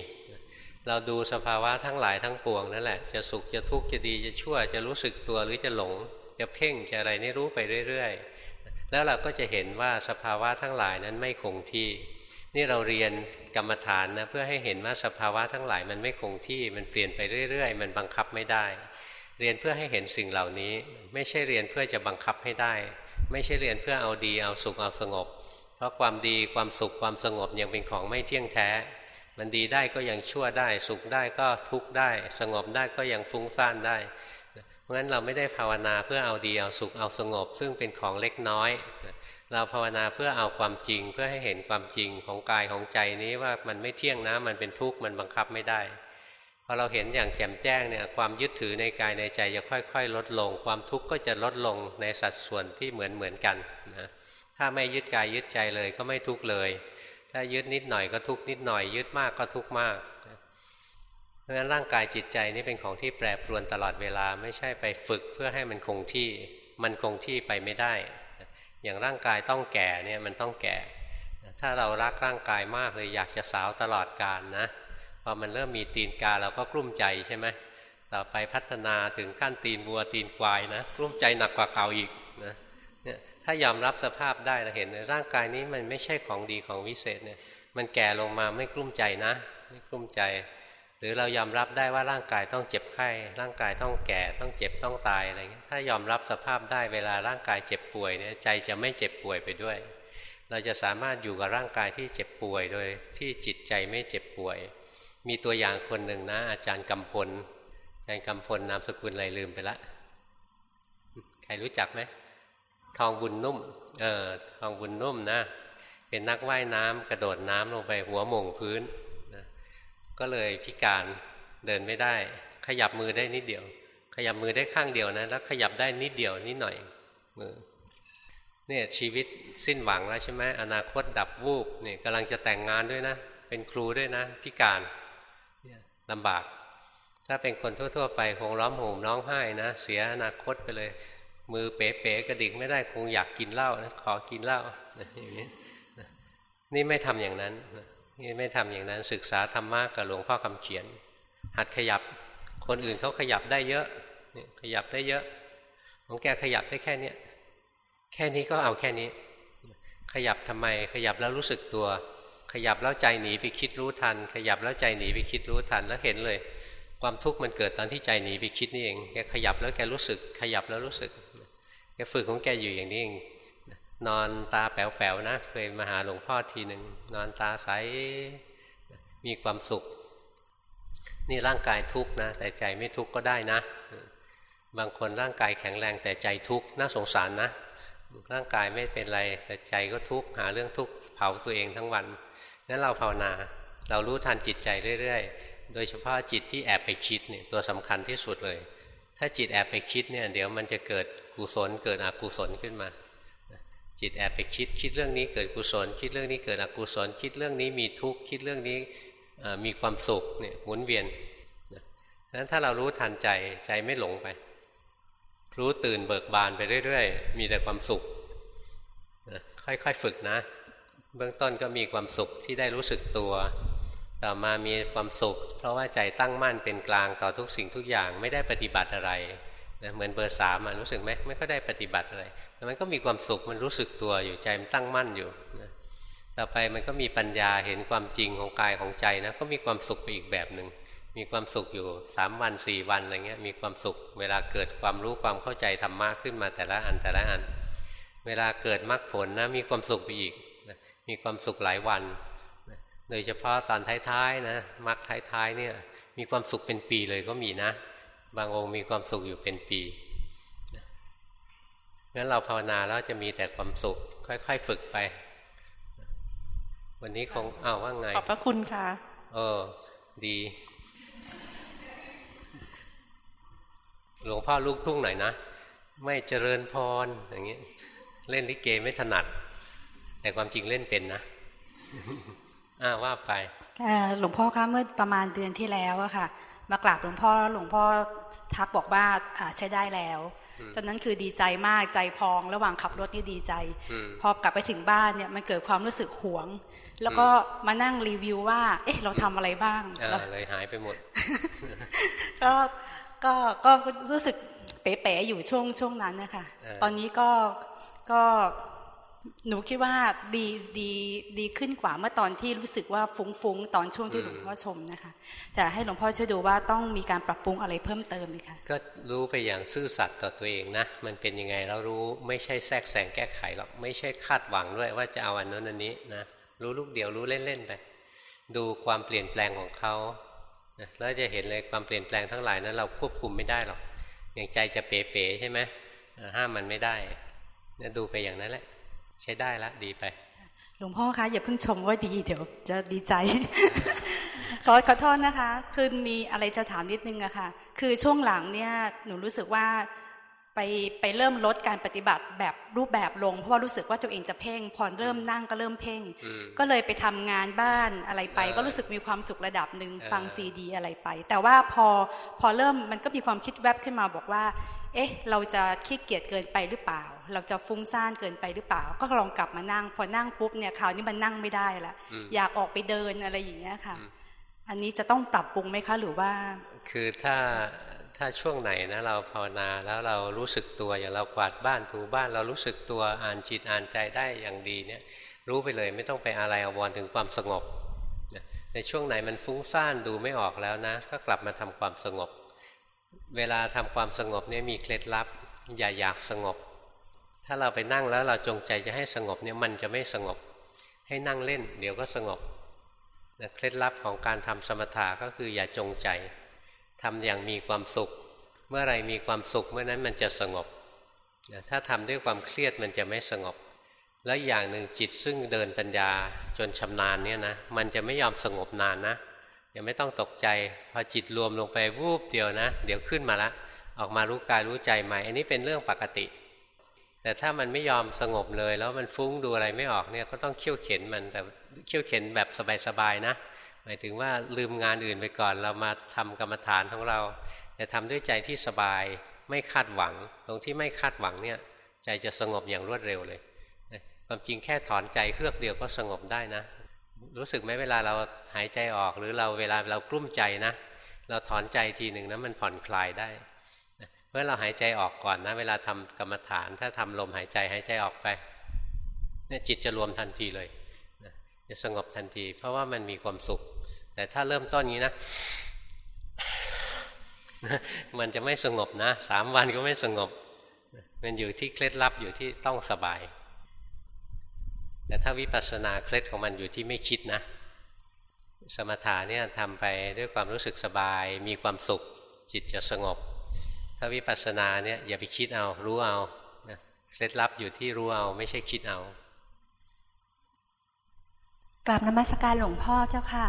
เราดูสภาวะทั้งหลายทั้งปวงนั่นแหละ จะสุขจะทุกข์จะดีจะชั่ว จะรู้สึกตัวหรือจะหลง จะเพ่งจะอะไรนี่รู้ไปเรื่อยๆ แล้วเราก็จะเห็นว่าสภาวะทั้งหลายนั้นไม่คงที่ นี่เราเรียนกรรมฐานนะเพื่อให้เห็นว่าสภาวะทั้งหลายมันไม่คงที่มันเปลี่ยนไปเรื่อย ๆ มันบังคับไม่ได้ เรียนเพื่อให้เห็นสิ่งเหล่านี้ ไม่ใช่เรียนเพื่อจะบังคับให้ได้ ไม่ใช่เรียนเพื่อเอาดีเอาสุขเอาสงบ เพราะความดีความสุขความสงบยังเป็นของไม่เที่ยงแท้ มันดีได้ก็ยังชั่วได้ สุขได้ก็ทุกข์ได้ สงบได้ก็ยังฟุ้งซ่านได้ เพราะฉะนั้นเราไม่ได้ภาวนาเพื่อเอาดีเอาสุขเอาสงบ ซึ่งเป็นของเล็กน้อย เราภาวนาเพื่อเอาความจริงเพื่อให้เห็นความจริงของกายของใจนี้ว่ามันไม่เที่ยงนะมันเป็นทุกข์มันบังคับไม่ได้พอเราเห็นอย่างแจ่มแจ้งเนี่ยความยึดถือในกายในใจจะค่อย ๆ ลดลง ความทุกข์ก็จะลดลงในสัดส่วนที่เหมือนเหมือนกันนะถ้าไม่ยึดกายยึดใจเลยก็ไม่ทุกข์เลย ถ้ายึดนิดหน่อยก็ทุกนิดหน่อย ยึดมากก็ทุกมาก เพราะฉะนั้นร่างกายจิตใจนี่เป็นของที่แปรปรวนตลอดเวลาไม่ใช่ไปฝึกเพื่อให้มันคงที่ มันคงที่ไปไม่ได้ อย่างร่างกายต้องแก่เนี่ยมันต้องแก่ ถ้าเรารักร่างกายมากเลยอยากจะสาวตลอดกาลนะพอมันเริ่มมีตีนกาเราก็กลุ้มใจใช่ไหมต่อไปพัฒนาถึงขั้นตีนวัวตีนควายนะกลุ้มใจหนักกว่าเก่าอีกนะ ถ้ายอมรับสภาพได้เราเห็นร่างกายนี้มันไม่ใช่ของดีของวิเศษเนี่ย มันแก่ลงมาไม่กลุ้มใจนะไม่กลุ้มใจ หรือเรายอมรับได้ว่าร่างกายต้องเจ็บไข้ ร่างกายต้องแก่ต้องเจ็บต้องตายอะไรเงี้ยถ้ายอมรับสภาพได้เวลาร่างกายเจ็บป่วยเนี่ยใจจะไม่เจ็บป่วยไปด้วย เราจะสามารถอยู่กับร่างกายที่เจ็บป่วยโดยที่จิตใจไม่เจ็บป่วย มีตัวอย่างคนหนึ่งนะ อาจารย์กำพลอาจารย์กำพลนามสกุลอะไรลืมไปละใครรู้จักไหม ทองบุญนุ่ม เออทองบุญนุ่มนะ เป็นนักว่ายน้ำกระโดดน้ำลงไปหัวหม่งพื้นนะก็เลยพิการเดินไม่ได้ ขยับมือได้นิดเดียว ขยับมือได้ข้างเดียวนะแล้วขยับได้นิดเดียวนิดหน่อยมือเนี่ยชีวิตสิ้นหวังแล้วใช่ไหมอนาคตดับวูบเนี่ยกำลังจะแต่งงานด้วยนะ เป็นครูด้วยนะ พิการลำบาก ถ้าเป็นคนทั่ว ๆ ไปคงร้องห่มร้องไห้นะ เสียอนาคตไปเลย มือเป๋ๆกระดิกไม่ได้คงอยากกินเหล้านะขอกินเหล้าอย่างนี้นี่ไม่ทำอย่างนั้นนี่ไม่ทำอย่างนั้นศึกษาธรรมะกับหลวงพ่อคำเขียน หัดขยับคนอื่นเขาขยับได้เยอะขยับได้เยอะของแกขยับได้แค่เนี้ยแค่นี้ก็เอาแค่นี้ ขยับทำไม ขยับแล้วรู้สึกตัว ขยับแล้วใจหนีไปคิดรู้ทัน ขยับแล้วใจหนีไปคิดรู้ทันแล้วเห็นเลย ความทุกข์มันเกิดตอนที่ใจหนีไปคิดนี่เองแกขยับแล้วแกรู้สึก ขยับแล้วรู้สึกแกฝึกของแกอยู่อย่างนี้เองนอนตาแป๋วๆนะเคยมาหาหลวงพ่อทีหนึ่งนอนตาใสมีความสุข นี่ร่างกายทุกข์นะ แต่ใจไม่ทุกข์ก็ได้นะ บางคนร่างกายแข็งแรงแต่ใจทุกข์น่าสงสารนะ ร่างกายไม่เป็นไรแต่ใจก็ทุกข์หาเรื่องทุกข์เผาตัวเองทั้งวันงั้นเราภาวนา เรารู้ทันจิตใจเรื่อยๆ โดยเฉพาะจิตที่แอบไปคิดเนี่ยตัวสำคัญที่สุดเลย ถ้าจิตแอบไปคิดเนี่ยเดี๋ยวมันจะเกิดกุศลเกิดอกุศลขึ้นมา จิตแอบไปคิดคิดเรื่องนี้เกิดกุศล คิดเรื่องนี้เกิดอกุศล คิดเรื่องนี้มีทุกข์คิดเรื่องนี้มีความสุขเนี่ยหมุนเวียนดังนั้นถ้าเรารู้ทันใจใจไม่หลงไป รู้ตื่นเบิกบานไปเรื่อยๆ มีแต่ความสุขค่อยๆฝึกนะ เบื้องต้นก็มีความสุขที่ได้รู้สึกตัว ต่อมามีความสุข เพราะว่าใจตั้งมั่นเป็นกลางต่อทุกสิ่งทุกอย่างไม่ได้ปฏิบัติอะไรนะเหมือนเบอร์สามรู้สึกไหมไม่ก็ได้ปฏิบัติอะไรแต่มันก็มีความสุขมันรู้สึกตัวอยู่ใจมันตั้งมั่นอยู่นะต่อไปมันก็มีปัญญาเห็นความจริงของกายของใจนะก็มีความสุขไปอีกแบบหนึ่งมีความสุขอยู่สามวันสี่วันอะไรเงี้ยมีความสุข เวลาเกิดความรู้ความเข้าใจธรรมะขึ้นมาแต่ละอันแต่ละอัน เวลาเกิดมรรคผลนะมีความสุขไปอีกมีความสุขหลายวัน โดยเฉพาะตอนท้ายๆนะมรรคท้ายๆเนี่ยมีความสุขเป็นปีเลยก็มีนะ บางองค์มีความสุขอยู่เป็นปีงั้นเราภาวนาแล้วจะมีแต่ความสุข ค่อย ๆ ฝึกไป วันนี้คงอ้าวว่าไง ขอบพระคุณค่ะ เออ ดีหลวงพ่อลูกทุ่งหน่อยนะ ไม่เจริญพรอย่างเงี้ยเล่นลิเกไม่ถนัด แต่ความจริงเล่นเป็นนะ อ้าว่าไปหลวงพ่อคะเมื่อประมาณเดือนที่แล้วอะค่ะ มากราบหลวงพ่อหลวงพ่อทักบอกว่าใช้ได้แล้วตอนนั้นคือดีใจมากใจพอง ระหว่างขับรถนี่ดีใจ พอกลับไปถึงบ้านเนี่ยมันเกิดความรู้สึกหวง แล้วก็มานั่งรีวิวว่า เอ๊ะเราทำอะไรบ้างเลยหายไปหมด ก็ก็ก็รู้สึกเป๋ๆอยู่ช่วงช่วงนั้นนะคะตอนนี้ก็ก็ หนูคิดว่าดีดีดีขึ้นกว่าเมื่อตอนที่รู้สึกว่าฟุ้งๆตอนช่วงที่หลวงพ่อชมนะคะ แต่ให้หลวงพ่อช่วยดูว่าต้องมีการปรับปรุงอะไรเพิ่มเติมไหมคะก็รู้ไปอย่างซื่อสัตย์ต่อตัวเองนะ มันเป็นยังไงแล้วรู้ไม่ใช่แทรกแซงแก้ไขหรอกไม่ใช่คาดหวังด้วยว่าจะเอาอันนั้นอันนี้นะรู้ลูกเดียวรู้เล่นๆไปดูความเปลี่ยนแปลงของเขาแล้วจะเห็นเลยความเปลี่ยนแปลงทั้งหลายนั้น เราควบคุมไม่ได้หรอกอย่างใจจะเป๋ๆใช่ไหมห้ามมันไม่ได้นี่ยดูไปอย่างนั้นแหละ ใช้ได้ละดีไป หลวงพ่อคะอย่าเพิ่งชมว่าดีเดี๋ยวจะดีใจ ขอขอโทษนะคะ คือมีอะไรจะถามนิดนึงอะค่ะ คือช่วงหลังเนี่ยหนูรู้สึกว่าไปไปเริ่มลดการปฏิบัติแบบรูปแบบลง เพราะว่ารู้สึกว่าตัวเองจะเพ่ง พอเริ่มนั่งก็เริ่มเพ่ง ก็เลยไปทำงานบ้านอะไรไป ก็รู้สึกมีความสุขระดับหนึ่งฟังซีดีอะไรไป แต่ว่าพอพอเริ่มมันก็มีความคิดแวบขึ้นมาบอกว่า เอ๊ะ เราจะขี้เกียจเกินไปหรือเปล่า เราจะฟุ้งซ่านเกินไปหรือเปล่า ก็ลองกลับมานั่ง พอนั่งปุ๊บเนี่ยคราวนี้มันนั่งไม่ได้ละอยากออกไปเดินอะไรอย่างเงี้ยค่ะ อันนี้จะต้องปรับปรุงไหมคะหรือว่า คือถ้าถ้าช่วงไหนนะเราภาวนาแล้วเรารู้สึกตัวอย่างเรากวาดบ้านถูบ้าน เรารู้สึกตัวอ่านจิตอ่านใจได้อย่างดีเนี่ยรู้ไปเลยไม่ต้องไปอะไรอาวรถึงความสงบในช่วงไหนมันฟุ้งซ่านดูไม่ออกแล้วนะ ก็กลับมาทำความสงบ เวลาทำความสงบเนี่ยมีเคล็ดลับ อย่าอยากสงบ ถ้าเราไปนั่งแล้วเราจงใจจะให้สงบเนี่ยมันจะไม่สงบ ให้นั่งเล่น เดี๋ยวก็สงบเคล็ดลับของการทำสมถะก็คืออย่าจงใจทำอย่างมีความสุข เมื่อไรมีความสุขเมื่อนั้นมันจะสงบถ้าทำด้วยความเครียดมันจะไม่สงบ แล้วอย่างหนึ่งจิตซึ่งเดินปัญญาจนชำนาญเนี่ยนะมันจะไม่ยอมสงบนานนะ ยังไม่ต้องตกใจ พอจิตรวมลงไปวูบเดียวนะ เดี๋ยวขึ้นมาละ ออกมารู้กายรู้ใจใหม่ อันนี้เป็นเรื่องปกติ แต่ถ้ามันไม่ยอมสงบเลย แล้วมันฟุ้งดูอะไรไม่ออกเนี่ยก็ต้องเขี่ยวเข็นมันแต่เขี่ยวเข็นแบบสบายๆนะ หมายถึงว่าลืมงานอื่นไปก่อน เรามาทำกรรมฐานของเรา แต่ทำด้วยใจที่สบายไม่คาดหวัง ตรงที่ไม่คาดหวังเนี่ยใจจะสงบอย่างรวดเร็วเลยความจริงแค่ถอนใจเฮือกเดียวก็สงบได้นะ รู้สึกไหมเวลาเราหายใจออก หรือเราเวลาเรากลุ้มใจนะเราถอนใจทีหนึ่งนะมันผ่อนคลายได้เมื่อเราหายใจออกก่อนนะ เวลาทำกรรมฐาน ถ้าทำลมหายใจหายใจออกไปเนี่ยจิตจะรวมทันทีเลยจะสงบทันที เพราะว่ามันมีความสุข แต่ถ้าเริ่มต้นนี้นะมันจะไม่สงบนะสามวันก็ไม่สงบ มันอยู่ที่เคล็ดลับอยู่ที่ต้องสบาย แต่ถ้าวิปัสสนาเคล็ดของมันอยู่ที่ไม่คิดนะ สมถะเนี่ยทำไปด้วยความรู้สึกสบาย มีความสุข จิตจะสงบ ถ้าวิปัสสนาเนี่ยอย่าไปคิดเอา รู้เอาเคล็ดลับอยู่ที่รู้เอาไม่ใช่คิดเอากราบนมัสการหลวงพ่อเจ้าค่ะ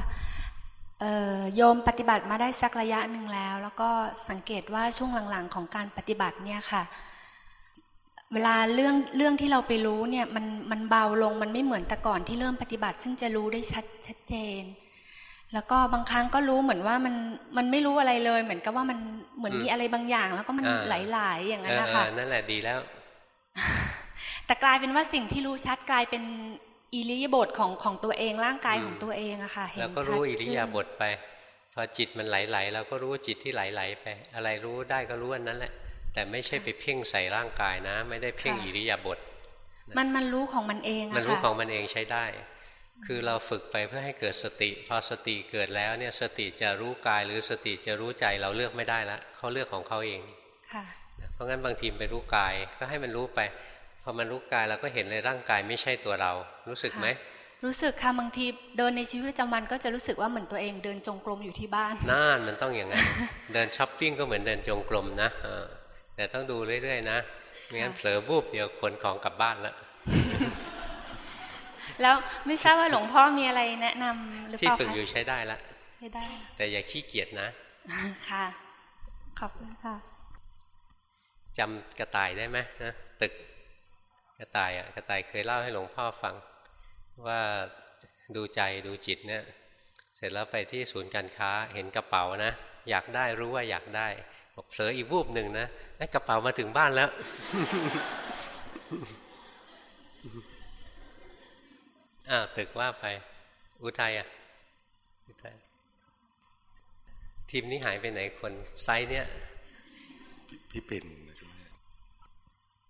โยมปฏิบัติมาได้สักระยะหนึ่งแล้ว แล้วก็สังเกตว่าช่วงหลังๆ ของการปฏิบัติเนี่ยค่ะ เวลาเรื่องเรื่องที่เราไปรู้เนี่ยมันมันเบาลงมันไม่เหมือนแต่ก่อนที่เริ่มปฏิบัติ ซึ่งจะรู้ได้ชัดชัดเจน แล้วก็บางครั้งก็รู้เหมือนว่ามันมันไม่รู้อะไรเลย เหมือนกับว่ามันเหมือนมีอะไรบางอย่าง แล้วก็มันไหลๆอย่างนั้นนะคะนั่นแหละดีแล้วแแต่กลายเป็นว่าสิ่งที่รู้ชัดกลายเป็นอิริยาบถของของตัวเองร่างกายของตัวเองอะค่ะเห็นชัดแล้วก็รู้อิริยาบถไปพอจิตมันไหลๆเราก็รู้จิตที่ไหลๆไป อะไรรู้ได้ก็รู้อันนั้นแหละ แต่ไม่ใช่ไปเพ่งใส่ร่างกายนะ ไม่ได้เพ่งอิริยาบถมันมันรู้ของมันเองมันรู้ของมันเองใช้ได้ คือเราฝึกไปเพื่อให้เกิดสติ พอสติเกิดแล้วเนี่ยสติจะรู้กายหรือสติจะรู้ใจเราเลือกไม่ได้ละเขาเลือกของเขาเองเพราะงั้นบางทีไปรู้กายก็ให้มันรู้ไปพอมันรู้กายเราก็เห็นเลยร่างกายไม่ใช่ตัวเรา รู้สึกไหมรู้สึกค่ะบางทีเดินในชีวิตประจำวันก็จะรู้สึกว่าเหมือนตัวเองเดินจงกรมอยู่ที่บ้านน่านมันต้องอย่างนั้นเดินช้อปปิ้งก็เหมือนเดินจงกรมนะ แต่ต้องดูเรื่อยๆนะไม่งั้นเผลอบูบเดียวคนของกลับบ้านแล้วแล้วไม่ทราบว่าหลวงพ่อมีอะไรแนะนำหรือเปล่าที่ฝึกอยู่ใช้ได้ละใช้ได้ แต่อย่าขี้เกียจนะค่ะ ขอบคุณค่ะจำกระต่ายได้ไหมนะตึกกระต่ายอะกระต่ายเคยเล่าให้หลวงพ่อฟัง ว่าดูใจดูจิตเนี่ย เสร็จแล้วไปที่ศูนย์การค้าเห็นกระเป๋านะ อยากได้รู้ว่าอยากได้ บอกเผลออีกวูบหนึ่งนะกระเป๋ามาถึงบ้านแล้ว อ้าวตึกว่าไป อุทัยอะอุทัยทีมนี้หายไปไหนคนไซเนี่ยพี่ปิ่น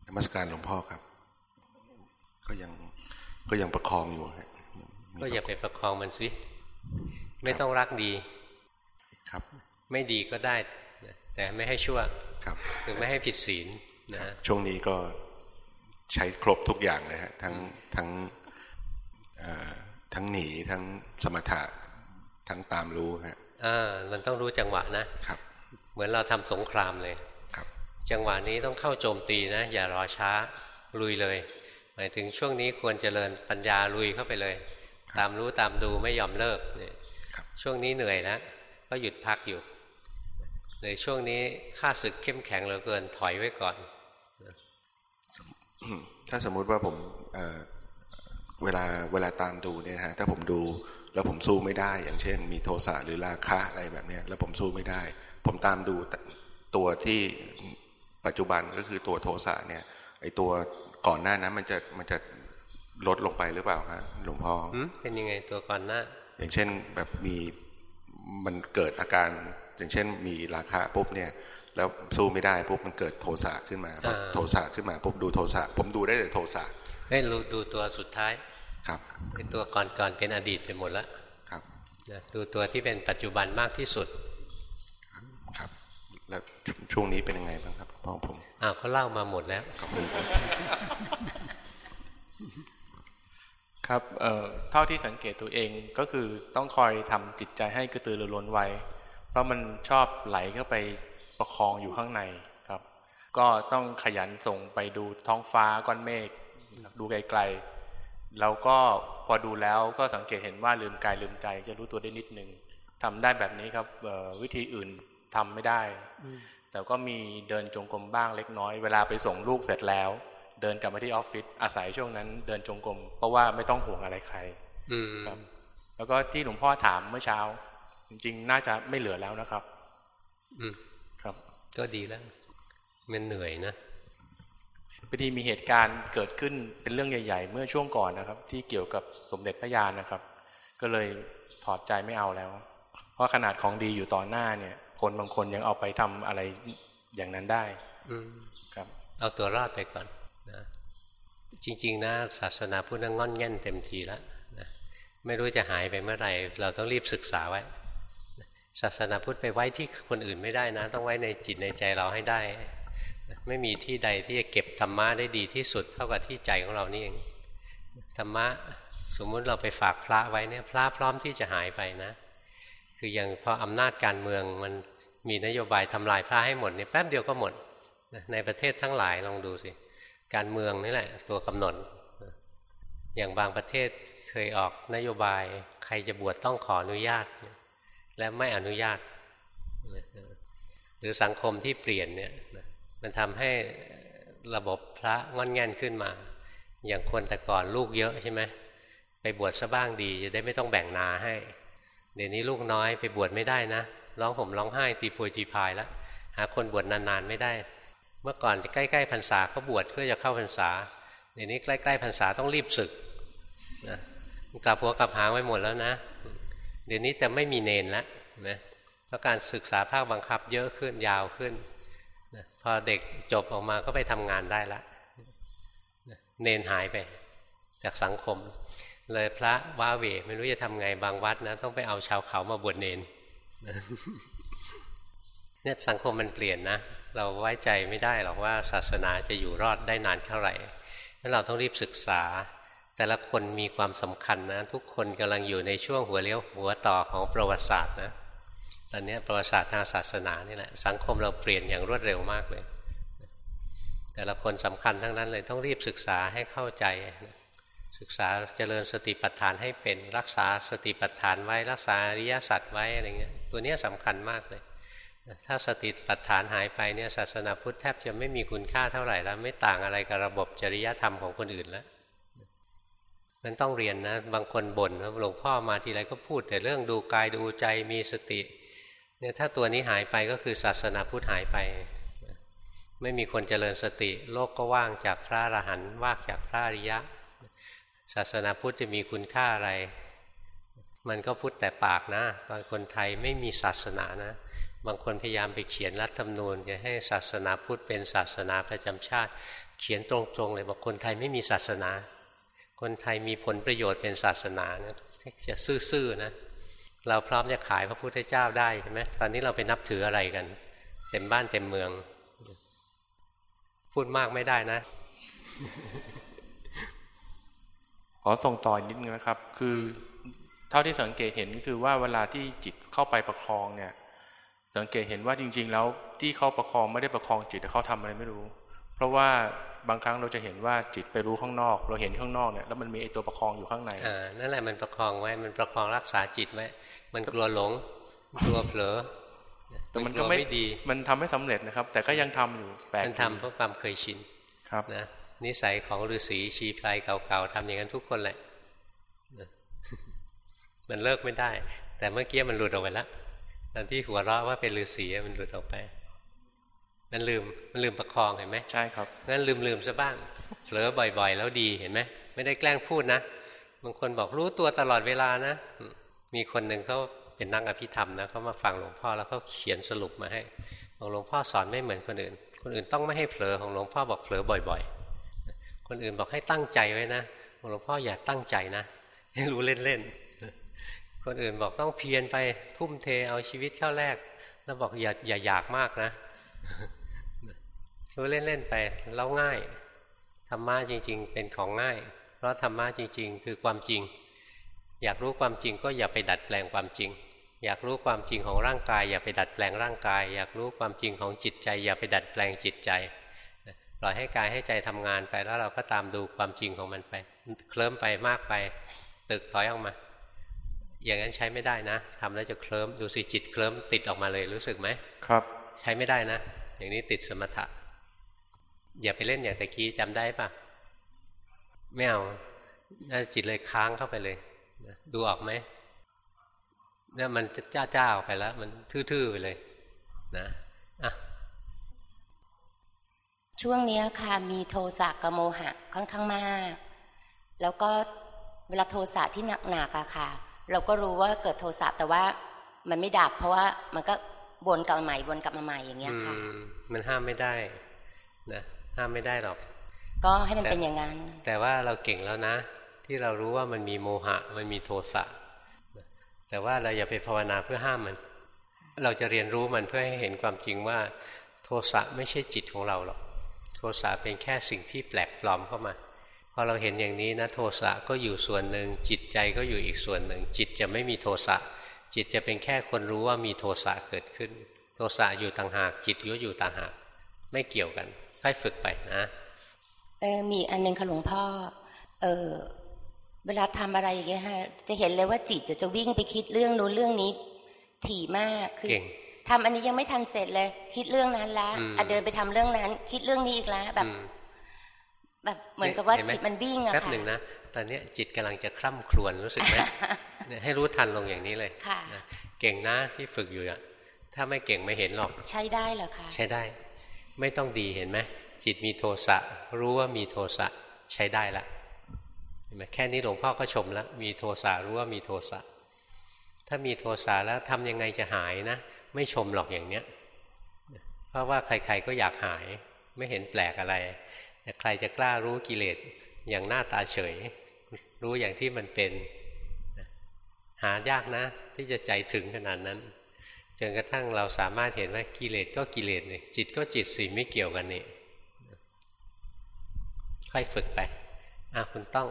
นมัสการหลวงพ่อครับ ก็ยังก็ยังประคองอยู่ฮะก็อย่าไปประคองมันสิ ไม่ต้องรักดี ครับ ไม่ดีก็ได้ แต่ไม่ให้ชั่วครับคือไม่ให้ผิดศีลนะช่วงนี้ก็ใช้ครบทุกอย่างเลยฮะทั้งทั้งทั้งหนีทั้งสมถะทั้งตามรู้ฮะอ่ามันต้องรู้จังหวะนะครับ เหมือนเราทำสงครามเลยครับ จังหวะนี้ต้องเข้าโจมตีนะ อย่ารอช้าลุยเลย หมายถึงช่วงนี้ควรเจริญปัญญาลุยเข้าไปเลย ตามรู้ตามดูไม่ยอมเลิกเนี่ยช่วงนี้เหนื่อยแล้วก็หยุดพักอยู่ ในช่วงนี้ค่าศึกเข้มแข็งเหลือเกินถอยไว้ก่อน ถ้าสมมุติว่าผมเวลาเวลาตามดูเนี่ยฮะถ้าผมดูแล้วผมสู้ไม่ได้ อย่างเช่น มีโทสะหรือราคะอะไรแบบนี้แล้วผมสู้ไม่ได้ ผมตามดูตัวที่ปัจจุบันก็คือตัวโทสะเนี่ยไอตัวก่อนหน้านั้นมันจะมันจะลดลงไปหรือเปล่าครับหลวงพ่อเป็นยังไงตัวก่อนหน้า อย่างเช่นแบบมีมันเกิดอาการ อย่างเช่นมีราคาปุ๊บเนี่ยแล้วสู้ไม่ได้ปุ๊บมันเกิดโทสะขึ้นมาโทสะขึ้นมาปุ๊บดูโทสะผมดูได้แต่โทสะให้รู้ดูตัวสุดท้ายครับเป็นตัวก่อนก่อนเป็นอดีตไปหมดแล้วครับดูตัวที่เป็นปัจจุบันมากที่สุดครับแล้วช่วงนี้เป็นยังไงบ้างครับพ่อผมอ้าวเขาเล่ามาหมดแล้วขอบคุณครับครับเท่าที่สังเกตตัวเองก็คือต้องคอยทำจิตใจให้กระตือรือร้นไว้ เพราะมันชอบไหลเข้าไปประคองอยู่ข้างในครับ ก็ต้องขยันส่งไปดูท้องฟ้าก้อนเมฆดูไกลๆแล้วก็พอดูแล้วก็สังเกตเห็นว่าลืมกายลืมใจ จะรู้ตัวได้นิดนึงทำได้แบบนี้ครับวิธีอื่นทำไม่ได้ แต่ก็มีเดินจงกรมบ้างเล็กน้อย เวลาไปส่งลูกเสร็จแล้ว เดินกลับมาที่ออฟฟิศอาศัยช่วงนั้น เดินจงกรมเพราะว่าไม่ต้องห่วงอะไรใครครับ แล้วก็ที่หลวงพ่อถามเมื่อเช้า จริงๆ น่าจะไม่เหลือแล้วนะครับ อืมครับ ก็ดีแล้ว มันเหนื่อยนะพอดีมีเหตุการณ์เกิดขึ้นเป็นเรื่องใหญ่ ๆ เมื่อช่วงก่อนนะครับ ที่เกี่ยวกับสมเด็จพระยานะครับ ก็เลยถอดใจไม่เอาแล้ว เพราะขนาดของดีอยู่ต่อหน้าเนี่ย คนบางคนยังเอาไปทำอะไรอย่างนั้นได้ อืครับ เอาตัวรอดไปก่อนนะจริง ๆ นะศาสนาพุทธงอนแง่นเต็มทีแล้วนะไม่รู้จะหายไปเมื่อไหร่ เราต้องรีบศึกษาไว้ ศาสนาพุทธไปไว้ที่คนอื่นไม่ได้นะ ต้องไว้ในจิตในใจเราให้ได้ ไม่มีที่ใดที่จะเก็บธรรมะได้ดีที่สุดเท่ากับที่ใจของเรานี่เองธรรมะสมมุติเราไปฝากพระไว้เนี่ยพระพร้อมที่จะหายไปนะ คืออย่างพออำนาจการเมืองมันมีนโยบายทำลายพระให้หมดเนี่ยแป๊บเดียวก็หมดในประเทศทั้งหลายลองดูสิการเมืองนี่แหละ ตัวกำหนด อย่างบางประเทศเคยออกนโยบาย ใครจะบวชต้องขออนุญาต และไม่อนุญาต หรือสังคมที่เปลี่ยนเนี่ยมันทำให้ระบบพระงอนแง่นขึ้นมา อย่างคนแต่ก่อนลูกเยอะใช่ไหมไปบวชซะบ้างดีจะได้ไม่ต้องแบ่งนาให้ เดี๋ยวนี้ลูกน้อยไปบวชไม่ได้นะร้องห่มร้องไห้ตีโพยตีพายแล้วหาคนบวชนานๆไม่ได้ เมื่อก่อนจะใกล้ๆพรรษาเขาบวชเพื่อจะเข้าพรรษาเดี๋ยวนี้ใกล้ๆพรรษาต้องรีบศึกนะกลับหัวกลับหางไว้หมดแล้วนะ ดี๋ยวนี้จะไม่มีเนนแล้วนะเพราะการศึกษาภาคบังคับเยอะขึ้นยาวขึ้นนะพอเด็กจบออกมาก็ไปทำงานได้ละเนนหายไปจากสังคม เลยพระว้าเวไม่รู้จะทำไงบางวัดนะต้องไปเอาชาวเขามาบวชเนนเนี่ยสังคมมันเปลี่ยนนะ เราไว้ใจไม่ได้หรอกว่าศาสนาจะอยู่รอดได้นานเท่าไหร่งั้นเราต้องรีบศึกษา แต่ละคนมีความสำคัญนะ ทุกคนกำลังอยู่ในช่วงหัวเลี้ยวหัวต่อของประวัติศาสตร์นะตอนนี้ประวัติศาสตร์ทางศาสนานี่แหละสังคมเราเปลี่ยนอย่างรวดเร็วมากเลย แต่ละคนสำคัญทั้งนั้นเลยต้องรีบศึกษาให้เข้าใจ ศึกษาเจริญสติปัฏฐานให้เป็นรักษาสติปัฏฐานไว้รักษาอริยสัจไว้อะไรเงี้ยตัวนี้สำคัญมากเลย ถ้าสติปัฏฐานหายไปเนี่ยศาสนาพุทธแทบจะไม่มีคุณค่าเท่าไหร่แล้วไม่ต่างอะไรกับระบบจริยธรรมของคนอื่นแล้ว มันต้องเรียนนะ บางคนบ่นว่าหลวงพ่อมาทีไรก็พูด แต่เรื่องดูกายดูใจมีสติเนี่ยถ้าตัวนี้หายไปก็คือศาสนาพุทธหายไป ไม่มีคนเจริญสติ โลกก็ว่างจากพระอรหันต์ว่างจากพระอริยะ ศาสนาพุทธจะมีคุณค่าอะไร มันก็พูดแต่ปากนะ ตอนคนไทยไม่มีศาสนานะ บางคนพยายามไปเขียนรัฐธรรมนูญจะให้ศาสนาพุทธเป็นศาสนาประจำชาติ เขียนตรงๆเลยบอกคนไทยไม่มีศาสนา คนไทยมีผลประโยชน์เป็นศาสนานะจะซื่อๆนะเราพร้อมจะขายพระพุทธเจ้าได้ใช่ไหมตอนนี้เราไปนับถืออะไรกัน เต็มบ้านเต็มเมือง พูดมากไม่ได้นะ ขอส่งต่อนิดนึงนะครับ คือเท่าที่สังเกตเห็นก็คือว่าเวลาที่จิตเข้าไปประคองเนี่ย สังเกตเห็นว่าจริง ๆ แล้วที่เขาประคองไม่ได้ประคองจิตแต่เขาทำอะไรไม่รู้ เพราะว่า บางครั้งเราจะเห็นว่าจิตไปรู้ข้างนอก เราเห็นข้างนอกเนี่ยแล้วมันมีไอตัวประคองอยู่ข้างในอ่านั่นแหละมันประคองไว้มันประคองรักษาจิตไว้มันกลัวหลงกลัวเผลอแต่มันก็ไม่ดี มันทำให้สำเร็จนะครับ แต่ก็ยังทำอยู่แปลกมันทำเพราะความเคยชินครับนะนิสัยของฤาษีชีพลายเก่าๆทำอย่างนั้นทุกคนแหละมันเลิกไม่ได้ แต่เมื่อกี้มันหลุดออกไปแล้วตอนที่หัวเราะว่าเป็นฤาษีมันหลุดออกไป มันลืมมันลืมประคองเห็นไหมใช่ครับงั้นลืมลืมซะบ้างเผลอบ่อยๆ แล้วดีเห็นไหมไม่ได้แกล้งพูดนะบางคนบอกรู้ตัวตลอดเวลานะ มีคนหนึ่งเขาเป็นนักอภิธรรมนะเขามาฟังหลวงพ่อแล้วเขาเขียนสรุปมาให้บอกหลวงพ่อสอนไม่เหมือนคนอื่น คนอื่นต้องไม่ให้เผลอของหลวงพ่อบอกเผลอบ่อย ๆ คนอื่นบอกให้ตั้งใจไว้นะหลวงพ่ออย่าตั้งใจนะให้รู้เล่นๆคนอื่นบอกต้องเพียรไปทุ่มเทเอาชีวิตเข้าแรก แล้วบอกอย่าอย่าอยากมากนะ รู้เล่นๆไปแล้วง่ายธรรมะจริง ๆ เป็นของง่าย เพราะธรรมะจริง ๆ คือความจริง อยากรู้ความจริงก็อย่าไปดัดแปลงความจริง อยากรู้ความจริงของร่างกาย อย่าไปดัดแปลงร่างกาย อยากรู้ความจริงของจิตใจ อย่าไปดัดแปลงจิตใจปล่อยให้กายให้ใจทำงานไปแล้วเราก็ตามดูความจริงของมันไปเคลิ้มไปมากไป ตึกถอยออกมา อย่างนั้นใช้ไม่ได้นะทำแล้วจะเคลิ้มดูสิจิตเคลิ้มติดออกมาเลยรู้สึกไหมครับ ใช้ไม่ได้นะ อย่างนี้ติดสมถะ อย่าไปเล่นอย่างตะกี้จำได้ปะไม่เอาน่าจิตเลยค้างเข้าไปเลยดูออกไหมเนี่ยมันจะจ้าจ้าออกไปแล้ว มันทื่อๆไปเลย นะอะช่วงนี้ค่ะมีโทสะกับโมหะค่อนข้างมาก แล้วก็เวลาโทสะที่หนักๆอะค่ะ เราก็รู้ว่าเกิดโทสะแต่ว่ามันไม่ดับ เพราะว่ามันก็วนกลับมาใหม่วนกลับมาใหม่อย่างเงี้ยค่ะมันห้ามไม่ได้นะ ห้ามไม่ได้หรอก ก็ให้มันเป็นอย่างนั้น แต่ว่าเราเก่งแล้วนะ ที่เรารู้ว่ามันมีโมหะ มันมีโทสะ แต่ว่าเราอย่าไปภาวนาเพื่อห้ามมัน เราจะเรียนรู้มันเพื่อให้เห็นความจริงว่า โทสะไม่ใช่จิตของเราหรอก โทสะเป็นแค่สิ่งที่แปลกปลอมเข้ามาพอเราเห็นอย่างนี้นะโทสะก็อยู่ส่วนหนึ่ง จิตใจก็อยู่อีกส่วนหนึ่ง จิตจะไม่มีโทสะจิตจะเป็นแค่คนรู้ว่ามีโทสะเกิดขึ้น โทสะอยู่ต่างหาก จิตก็อยู่ต่างหาก ไม่เกี่ยวกัน ค่อยฝึกไปนะเออมีอันนึงค่ะหลวงพ่อ เออเวลาทำอะไรอย่างเงี้ยฮะจะเห็นเลยว่าจิตจะจะวิ่งไปคิดเรื่องนู้นเรื่องนี้ ถี่มากคือทำอันนี้ยังไม่ทันเสร็จเลย คิดเรื่องนั้นละอะเดินไปทำเรื่องนั้น คิดเรื่องนี้อีกแล้วแบบ แบบเหมือนกับว่าจิตมันวิ่งอะค่ะแป๊บหนึ่งนะตอนนี้จิตกำลังจะคล่ำครวญรู้สึกไหมให้รู้ทันลงอย่างนี้เลยค่ะเก่งนะที่ฝึกอยู่อะถ้าไม่เก่งไม่เห็นหรอก ใช้ได้เหรอคะใช้ได้ ไม่ต้องดีเห็นไหมจิตมีโทสะรู้ว่ามีโทสะใช้ได้ละเห็นไหมแค่นี้หลวงพ่อก็ชมแล้วมีโทสะรู้ว่ามีโทสะถ้ามีโทสะแล้วทำยังไงจะหายนะ ไม่ชมหรอกอย่างเนี้ยเพราะว่าใครๆก็อยากหายไม่เห็นแปลกอะไรแต่ใครจะกล้ารู้กิเลสอย่างหน้าตาเฉย รู้อย่างที่มันเป็นหายากนะ ที่จะใจถึงขนาดนั้น จนกระทั่งเราสามารถเห็นว่ากิเลสก็กิเลสเลยจิตก็จิตสิไม่เกี่ยวกันนี่ค่อยฝึกไปอะคุณต้อง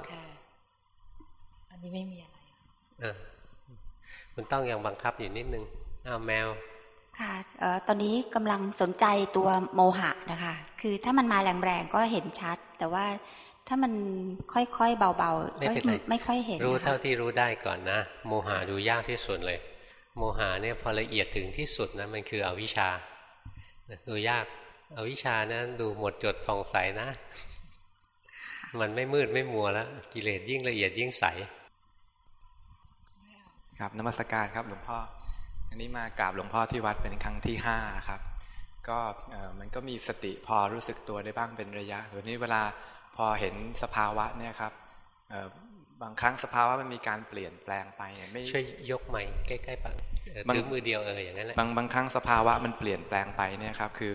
อันนี้ไม่มีอะไรเออคุณต้องยังบังคับอยู่นิดนึงอ้าวแมวค่ะออตอนนี้กำลังสนใจตัวโมหะนะคะ คือถ้ามันมาแรงๆก็เห็นชัด แต่ว่าถ้ามันค่อยๆเบาๆก็ไม่ค่อยเห็น รู้เท่าที่รู้ได้ก่อนนะ โมหะดูยากที่สุดเลย โมหะเนี่ยพอละเอียดถึงที่สุดนะมันคืออวิชชาดูยากอวิชชานะดูหมดจดผ่องใสนะ มันไม่มืดไม่มัวแล้ว กิเลสยิ่งละเอียดยิ่งใส ครับนมัสการครับหลวงพ่อ อันนี้มากราบหลวงพ่อที่วัดเป็นครั้งที่ห้าครับ ก็มันก็มีสติพอรู้สึกตัวได้บ้างเป็นระยะทีนี้เวลาพอเห็นสภาวะเนี่ยครับ บางครั้งสภาวะมันมีการเปลี่ยนแปลงไปไม่ช่วยยกใหม่ใกล้ๆปังถือมือเดียวเอออย่างนั้นแหละบางบางครั้งสภาวะมันเปลี่ยนแปลงไปเนี่ยครับคือ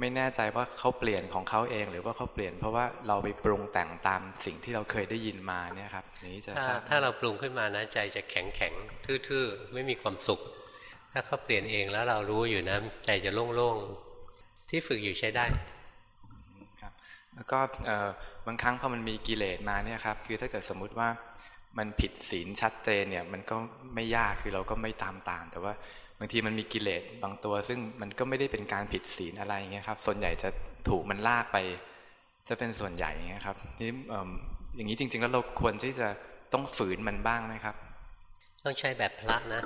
ไม่แน่ใจว่าเขาเปลี่ยนของเขาเอง หรือว่าเขาเปลี่ยน เพราะว่าเราไปปรุงแต่งตามสิ่งที่เราเคยได้ยินมาเนี่ยครับนี้จะถ้าถ้าเราปรุงขึ้นมานะใจจะแข็งแข็งทื่อๆไม่มีความสุข ถ้าเขาเปลี่ยนเองแล้วเรารู้อยู่นะใจจะโล่งๆที่ฝึกอยู่ใช้ได้ครับแล้วก็บางครั้งพอมันมีกิเลสมาเนี่ยครับคือถ้าเกิดสมมุติว่า มันผิดศีลชัดเจนเนี่ยมันก็ไม่ยากคือเราก็ไม่ตามตาม แต่ว่าบางทีมันมีกิเลสบางตัว ซึ่งมันก็ไม่ได้เป็นการผิดศีลอะไรเงี้ยครับส่วนใหญ่จะถูกมันลากไป จะเป็นส่วนใหญ่เงี้ยครับนี่อย่างนี้จริง ๆ แล้วเราควรที่จะต้องฝืนมันบ้างไหมครับ ต้องใช้แบบพระนะ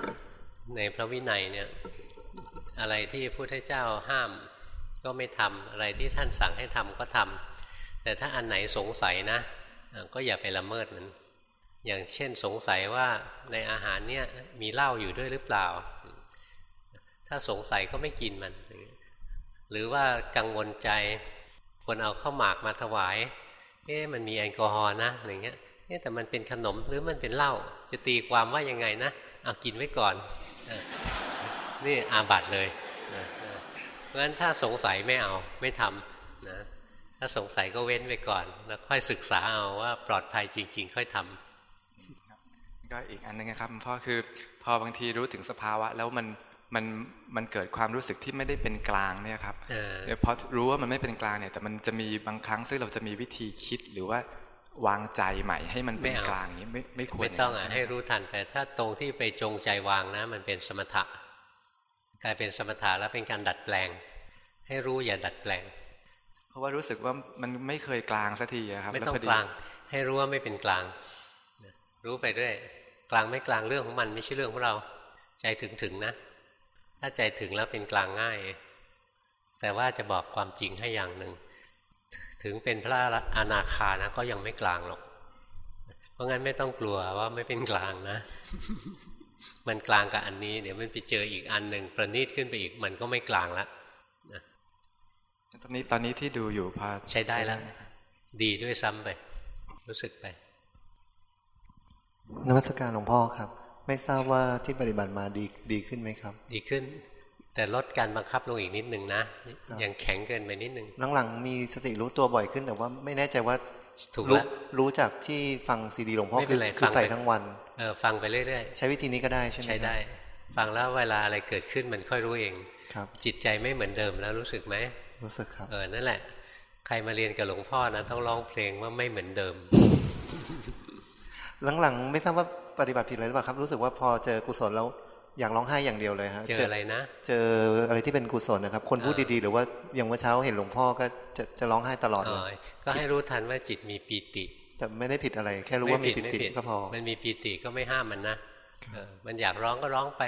ในพระวินัยเนี่ยอะไรที่พระพุทธเจ้าห้ามก็ไม่ทำอะไรที่ท่านสั่งให้ทำก็ทำแต่ถ้าอันไหนสงสัยนะ ก็อย่าไปละเมิดมัน อย่างเช่นสงสัยว่าในอาหารเนี่ยมีเหล้าอยู่ด้วยหรือเปล่า ถ้าสงสัยก็ไม่กินมัน หรือว่ากังวลใจคนเอาข้าวหมากมาถวาย เอ๊ะมันมีแอลกอฮอล์นะอย่างเงี้ยเอ๊ะแต่มันเป็นขนมหรือมันเป็นเหล้าจะตีความว่ายังไงนะเอากินไว้ก่อน นี่อาบัตเลยเพราะฉะนั้นถ้าสงสัยไม่เอาไม่ทำนะถ้าสงสัยก็เว้นไว้ก่อน แล้วค่อยศึกษาเอาว่าปลอดภัยจริง ๆ ค่อยทำ ก็อีกอันนึงนะครับพ่อคือพอบางทีรู้ถึงสภาวะ แล้วมันมันมันเกิดความรู้สึกที่ไม่ได้เป็นกลางเนี่ยครับพอรู้ว่ามันไม่เป็นกลางเนี่ยแต่มันจะมีบางครั้งซึ่งเราจะมีวิธีคิดหรือว่าวางใจใหม่ให้มันเป็นกลางอย่างนี้ไม่ไม่ควรไม่ต้องอะให้รู้ทันไปถ้าตรงที่ไปจงใจวางนะ มันเป็นสมถะกลายเป็นสมถะแล้วเป็นการดัดแปลง ให้รู้อย่าดัดแปลง เพราะว่ารู้สึกว่ามันไม่เคยกลางสักทีครับไม่ต้องกลาง ให้รู้ว่าไม่เป็นกลาง รู้ไปด้วย กลางไม่กลางเรื่องของมันไม่ใช่เรื่องของเรา ใจถึงถึงนะ ถ้าใจถึงแล้วเป็นกลางง่าย แต่ว่าจะบอกความจริงให้อย่างหนึ่งถึงเป็นพระอนาคานะ ก็ยังไม่กลางหรอก เพราะงั้นไม่ต้องกลัวว่าไม่เป็นกลางนะ มันกลางกับอันนี้ เดี๋ยวมันไปเจออีกอันหนึ่งประณีตขึ้นไปอีกมันก็ไม่กลางละนะตอนนี้ตอนนี้ที่ดูอยู่พาใช้ได้แล้ว ดีด้วยซ้ำไป รู้สึกไป นวัตการหลวงพ่อครับ ไม่ทราบว่าที่ปฏิบัติมาดีดีขึ้นไหมครับ ดีขึ้น แต่ลดการบังคับลงอีกนิดนึงนะยังแข็งเกินไปนิดนึงหลังๆมีสติรู้ตัวบ่อยขึ้น แต่ว่าไม่แน่ใจว่าถูกแล้วรู้จากที่ฟังซีดีหลวงพ่อคือคือใส่ทั้งวันเออฟังไปเรื่อยๆ ใช้วิธีนี้ก็ได้ใช่ไหมใช้ได้ ฟังแล้วเวลาอะไรเกิดขึ้นมันค่อยรู้เองครับ จิตใจไม่เหมือนเดิมแล้วรู้สึกไหมรู้สึกครับเออนั่นแหละ ใครมาเรียนกับหลวงพ่อนะต้องร้องเพลงว่าไม่เหมือนเดิม หลังๆ ไม่ทราบว่าปฏิบัติผิดอะไรหรือเปล่าครับ รู้สึกว่าพอเจอกุศลแล้วอยากร้องไห้อย่างเดียวเลยฮะเจออะไรนะ เจออะไรที่เป็นกุศลนะครับ คนพูดดีๆ หรือว่าอย่างเมื่อเช้าเห็นหลวงพ่อก็จะจะร้องไห้ตลอดเลยก็ให้รู้ทันว่าจิตมีปีติ แต่ไม่ได้ผิดอะไร แค่รู้ว่ามีปีติก็พอ มันมีปีติก็ไม่ห้ามมันนะมันอยากร้องก็ร้องไป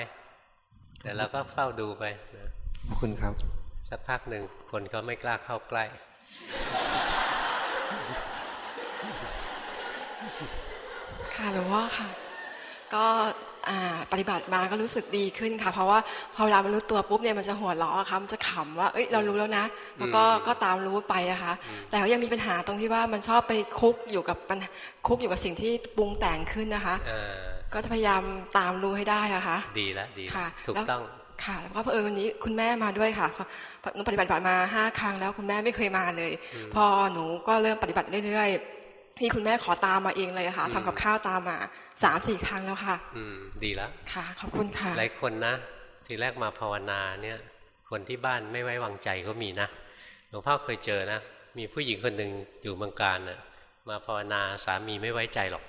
แต่เราก็เฝ้าดูไปขอบคุณครับ สักพักหนึ่งคนก็ไม่กล้าเข้าใกล้ ค่ะหลวงพ่อค่ะ ก็ปฏิบัติมาก็รู้สึกดีขึ้นค่ะ เพราะว่าพอเวลามันรู้ตัวปุ๊บเนี่ยมันจะหัวเราะค่ะมันจะขำว่าเอ้ยเรารู้แล้วนะ แล้วก็ก็ตามรู้ไปอะค่ะแต่ก็ยังมีปัญหาตรงที่ว่ามันชอบไปคุกอยู่กับปัญคุกอยู่กับสิ่งที่ปรุงแต่งขึ้นนะคะก็จะพยายามตามรู้ให้ได้อะค่ะดีแล้วดีค่ะถูกต้องค่ะ แล้วก็เพอเออวันนี้คุณแม่มาด้วยค่ะหนูปฏิบัติมาห้าครั้งแล้วคุณแม่ไม่เคยมาเลย พอหนูก็เริ่มปฏิบัติเรื่อยๆ ที่คุณแม่ขอตามมาเองเลยค่ะทำกับข้าวตามมาสามสี่ครั้งแล้วค่ะ อืม ดีแล้วค่ะ ขอบคุณค่ะ หลายคนนะ ทีแรกมาภาวนาเนี่ย คนที่บ้านไม่ไว้วางใจก็มีนะหลวงพ่อเคยเจอนะ มีผู้หญิงคนหนึ่งอยู่เมืองการน่ะมาภาวนาสามีไม่ไว้ใจหรอก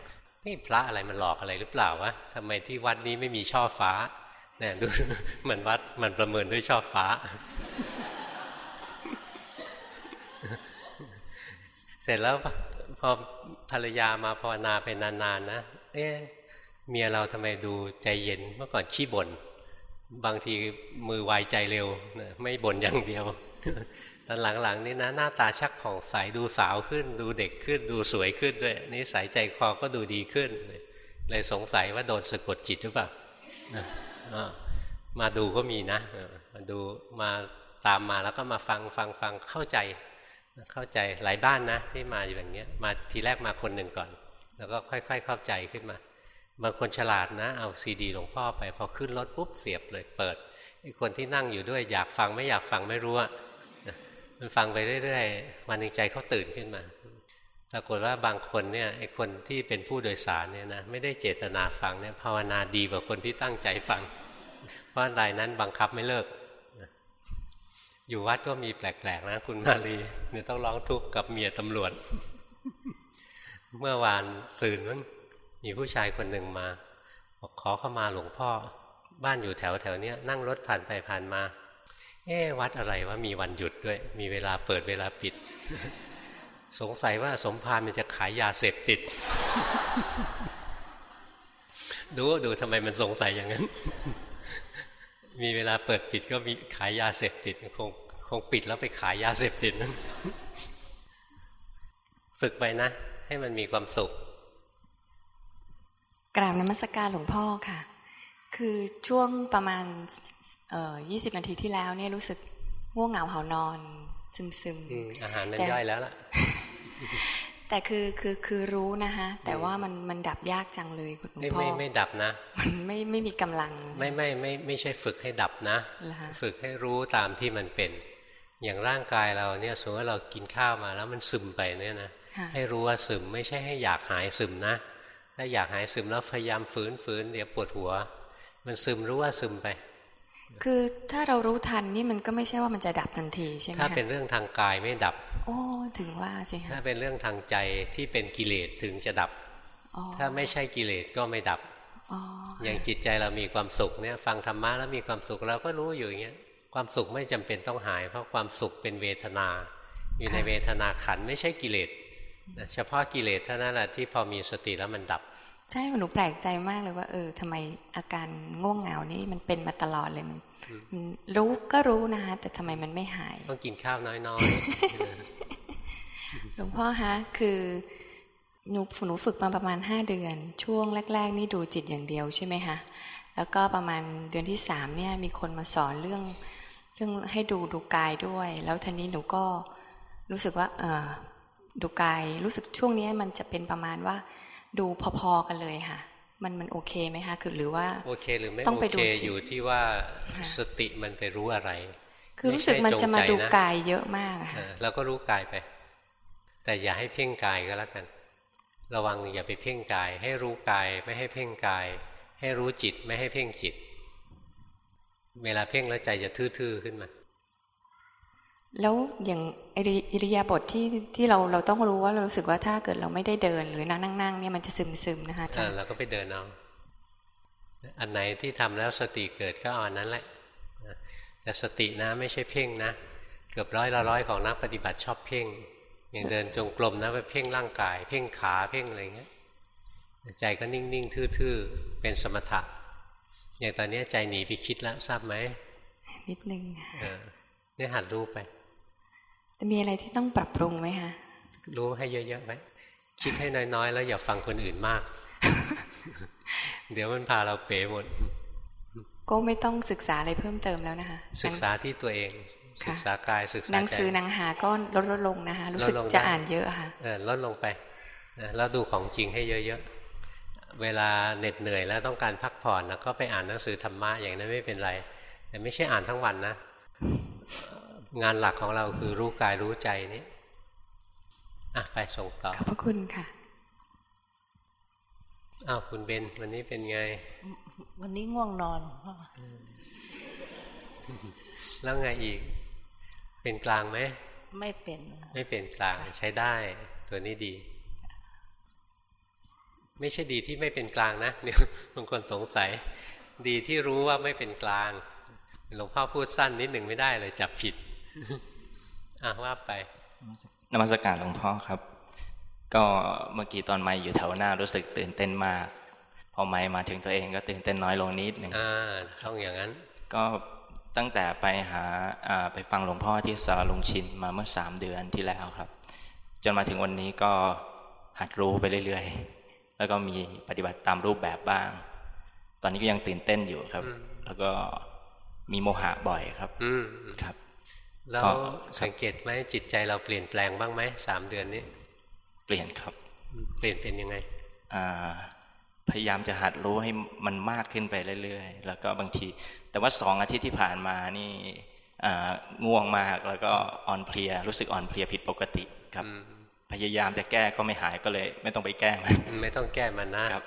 นี่พระอะไรมันหลอกอะไรหรือเปล่าวะทำไมที่วัดนี้ไม่มีช่อฟ้าเนี่ยดูมันวัดมันประเมินด้วยช่อฟ้า เสร็จแล้วพอ ภรรยามาภาวนาไปนานๆนะ เอ๊ะเมียเราทำไมดูใจเย็นเมื่อก่อนขี้บน่นบางทีมือไวใจเร็วไม่บ่นอย่างเดียวตอนหลังๆนี่นะหน้าตาชักผ่องใสดูสาวขึ้น ดูเด็กขึ้น ดูสวยขึ้นด้วยนิสัยใจคอก็ดูดีขึ้น เลยสงสัยว่าโดนสะกดจิตหรือเปล่ามาดูก็มีนะมาดูมาตามมาแล้วก็มาฟังฟังฟังเข้าใจ เข้าใจหลายบ้านนะที่มาอย่างเงี้ยมาทีแรกมาคนหนึ่งก่อน แล้วก็ค่อย ๆ เข้าใจขึ้นมาบางคนฉลาดนะ เอาซีดีหลวงพ่อไป พอขึ้นรถปุ๊บเสียบเลยเปิดไอ้คนที่นั่งอยู่ด้วยอยากฟังไม่อยากฟังไม่รู้อะมันฟังไปเรื่อยๆวันหนึ่งใจเขาตื่นขึ้นมาปรากฏว่าบางคนเนี่ยไอ้คนที่เป็นผู้โดยสารเนี่ยนะไม่ได้เจตนาฟังเนี่ยภาวนาดีกว่าคนที่ตั้งใจฟัง เพราะรายนั้นบังคับไม่เลิก อยู่วัดก็มีแปลกๆนะคุณมาลีเนี่ยต้องร้องทุกข์กับเมียตำรวจ เมื่อวานสื่นนั้นมีผู้ชายคนหนึ่งมาบอกขอเข้ามาหลวงพ่อ บ้านอยู่แถวแถวเนี้ยนั่งรถผ่านไปผ่านมา เอ๊วัดอะไรว่ามีวันหยุดด้วย มีเวลาเปิดเวลาปิด สงสัยว่าสมภารมันจะขายยาเสพติด ดูดูทำไมมันสงสัยอย่างนั้น มีเวลาเปิดปิดก็มีขายยาเสพติดคงคงปิดแล้วไปขายยาเสพติดนั้นฝึกไปนะ ให้มันมีความสุข กราบนมัสการหลวงพ่อค่ะ คือช่วงประมาณเอ่อยี่สิบนาทีที่แล้วเนี่ยรู้สึกง่วงเหงาหานอน ซึมซึมอาหารมันย่อยแล้วล่ะ แต่คือคือคือรู้นะคะแต่ว่ามันมันดับยากจังเลยคุณพ่อไม่ไม่ดับนะ มันไม่ไม่มีกำลัง ไม่ไม่ไม่ไม่ใช่ฝึกให้ดับนะ ฝึกให้รู้ตามที่มันเป็น อย่างร่างกายเราเนี่ยสมมติว่าเรากินข้าวมาแล้วมันซึมไปเนี่ยนะให้รู้ว่าซึมไม่ใช่ให้อยากหายซึมนะ ถ้าอยากหายซึมแล้วพยายามฝืนฝืนเดี๋ยวปวดหัว มันซึมรู้ว่าซึมไป คือถ้าเรารู้ทันนี่มันก็ไม่ใช่ว่ามันจะดับทันทีใช่ไหมถ้าเป็นเรื่องทางกายไม่ดับ โอ้ถึงว่าสิถ้าเป็นเรื่องทางใจที่เป็นกิเลสถึงจะดับ ถ้าไม่ใช่กิเลสก็ไม่ดับอย่างจิตใจเรามีความสุขเนี่ยฟังธรรมะแล้วมีความสุขเราก็รู้อยู่อย่างเงี้ยความสุขไม่จำเป็นต้องหาย เพราะความสุขเป็นเวทนา อยู่ในเวทนาขันไม่ใช่กิเลสเฉพาะกิเลสเท่านั้นแหละที่พอมีสติแล้วมันดับ ใช่หนูแปลกใจมากเลยว่า เออทำไมอาการง่วงเหงานี่มันเป็นมาตลอดเลยมันรู้ก็รู้นะคะแต่ทำไมมันไม่หาย ต้องกินข้าวน้อยๆหลวงพ่อคะคือหนูหนูฝึกมาประมาณห้าเดือน ช่วงแรก ๆ นี่ดูจิตอย่างเดียวใช่ไหมคะแล้วก็ประมาณเดือนที่สามเนี่ยมีคนมาสอนเรื่อง เรื่องให้ดูดูกายด้วย แล้วทีนี้หนูก็รู้สึกว่า เออดูกายรู้สึกช่วงนี้มันจะเป็นประมาณว่า ดูพอๆกันเลยค่ะ มันมันโอเคไหมคะคือหรือว่าโอเคหรือไม่โอเคอยู่ที่ว่าสติมันไปรู้อะไร คือรู้สึกมันจะมาดูกายเยอะมากค่ะเราก็รู้กายไป แต่อย่าให้เพ่งกายก็แล้วกัน ระวังอย่าไปเพ่งกาย ให้รู้กายไม่ให้เพ่งกาย ให้รู้จิตไม่ให้เพ่งจิต เวลาเพ่งแล้วใจจะทื่อๆขึ้นมา แล้วอย่างอิริยาบถทที่ที่เราเราต้องรู้ว่าเรารู้สึกว่าถ้าเกิดเราไม่ได้เดิน หรือนั่งนั่งเนี่ยมันจะซึมซึมนะคะอาจารย์เราก็ไปเดินเอาอันไหนที่ทำแล้วสติเกิดก็อ่อนนั้นแหละแต่สตินะไม่ใช่เพ่งนะ เกือบร้อยละร้อยของนักปฏิบัติชอบเพ่ง อย่างเดินจงกรมนะไปเพ่งร่างกาย เพ่งขาเพ่งอะไรเงี้ยใจก็นิ่งๆทื่อๆเป็นสมถะอย่างตอนนี้ใจหนีไปคิดแล้วทราบไหมนิดนึงเนี่ยหัดรู้ไป มีอะไรที่ต้องปรับปรุงไหมคะรู้ให้เยอะๆไหมคิดให้น้อยๆ แล้วอย่าฟังคนอื่นมาก เดี๋ยวมันพาเราเป๋หมด ก็ไม่ต้องศึกษาอะไรเพิ่มเติมแล้วนะคะ ศึกษาที่ตัวเอง ศึกษากายศึกษาหนังสือหนังหาก็ลดลดลงนะคะ รู้สึกจะอ่านเยอะค่ะเออลดลงไปแล้วดูของจริงให้เยอะๆ เวลาเหน็ดเหนื่อยแล้วต้องการพักผ่อนก็ไปอ่านหนังสือธรรมะอย่างนั้นไม่เป็นไร แต่ไม่ใช่อ่านทั้งวันนะ งานหลักของเราคือรู้กายรู้ใจนี้อะไปส่งต่อ ขอบพระคุณค่ะ อ้าวคุณเบนวันนี้เป็นไง วันนี้ง่วงนอน แล้วไงอีก เป็นกลางไหม ไม่เป็น ไม่เป็นกลางใช้ได้ ตัวนี้ดี ไม่ใช่ดีที่ไม่เป็นกลางนะเนี่ยบางคนสงสัย ดีที่รู้ว่าไม่เป็นกลางหลวงพ่อพูดสั้นนิดหนึ่งไม่ได้เลยจับผิด อะว่าไปนมัสการหลวงพ่อครับ ก็เมื่อกี้ตอนไม่อยู่แถวหน้ารู้สึกตื่นเต้นมาก พอไม่มาถึงตัวเองก็ตื่นเต้นน้อยลงนิดหนึ่งอ่าต้องอย่างนั้น ก็ตั้งแต่ไปหาไปฟังหลวงพ่อที่สาลุงชินมาเมื่อสามเดือนที่แล้วครับ จนมาถึงวันนี้ก็หัดรู้ไปเรื่อยๆ แล้วก็มีปฏิบัติตามรูปแบบบ้าง ตอนนี้ก็ยังตื่นเต้นอยู่ครับ แล้วก็มีโมหะบ่อยครับครับ แล้วสังเกตไหมจิตใจเราเปลี่ยนแปลงบ้างไหมสามเดือนนี้ เปลี่ยนครับ เปลี่ยนเป็นยังไงอ่าพยายามจะหัดรู้ให้มันมากขึ้นไปเรื่อยๆ แล้วก็บางที แต่ว่าสองอาทิตย์ที่ผ่านมานี่ง่วงมากแล้วก็อ่อนเพลีย รู้สึกอ่อนเพลียผิดปกติครับ พยายามจะแก้ก็ไม่หายก็เลย ไม่ต้องไปแก้มันไม่ต้องแก้มันนะครับ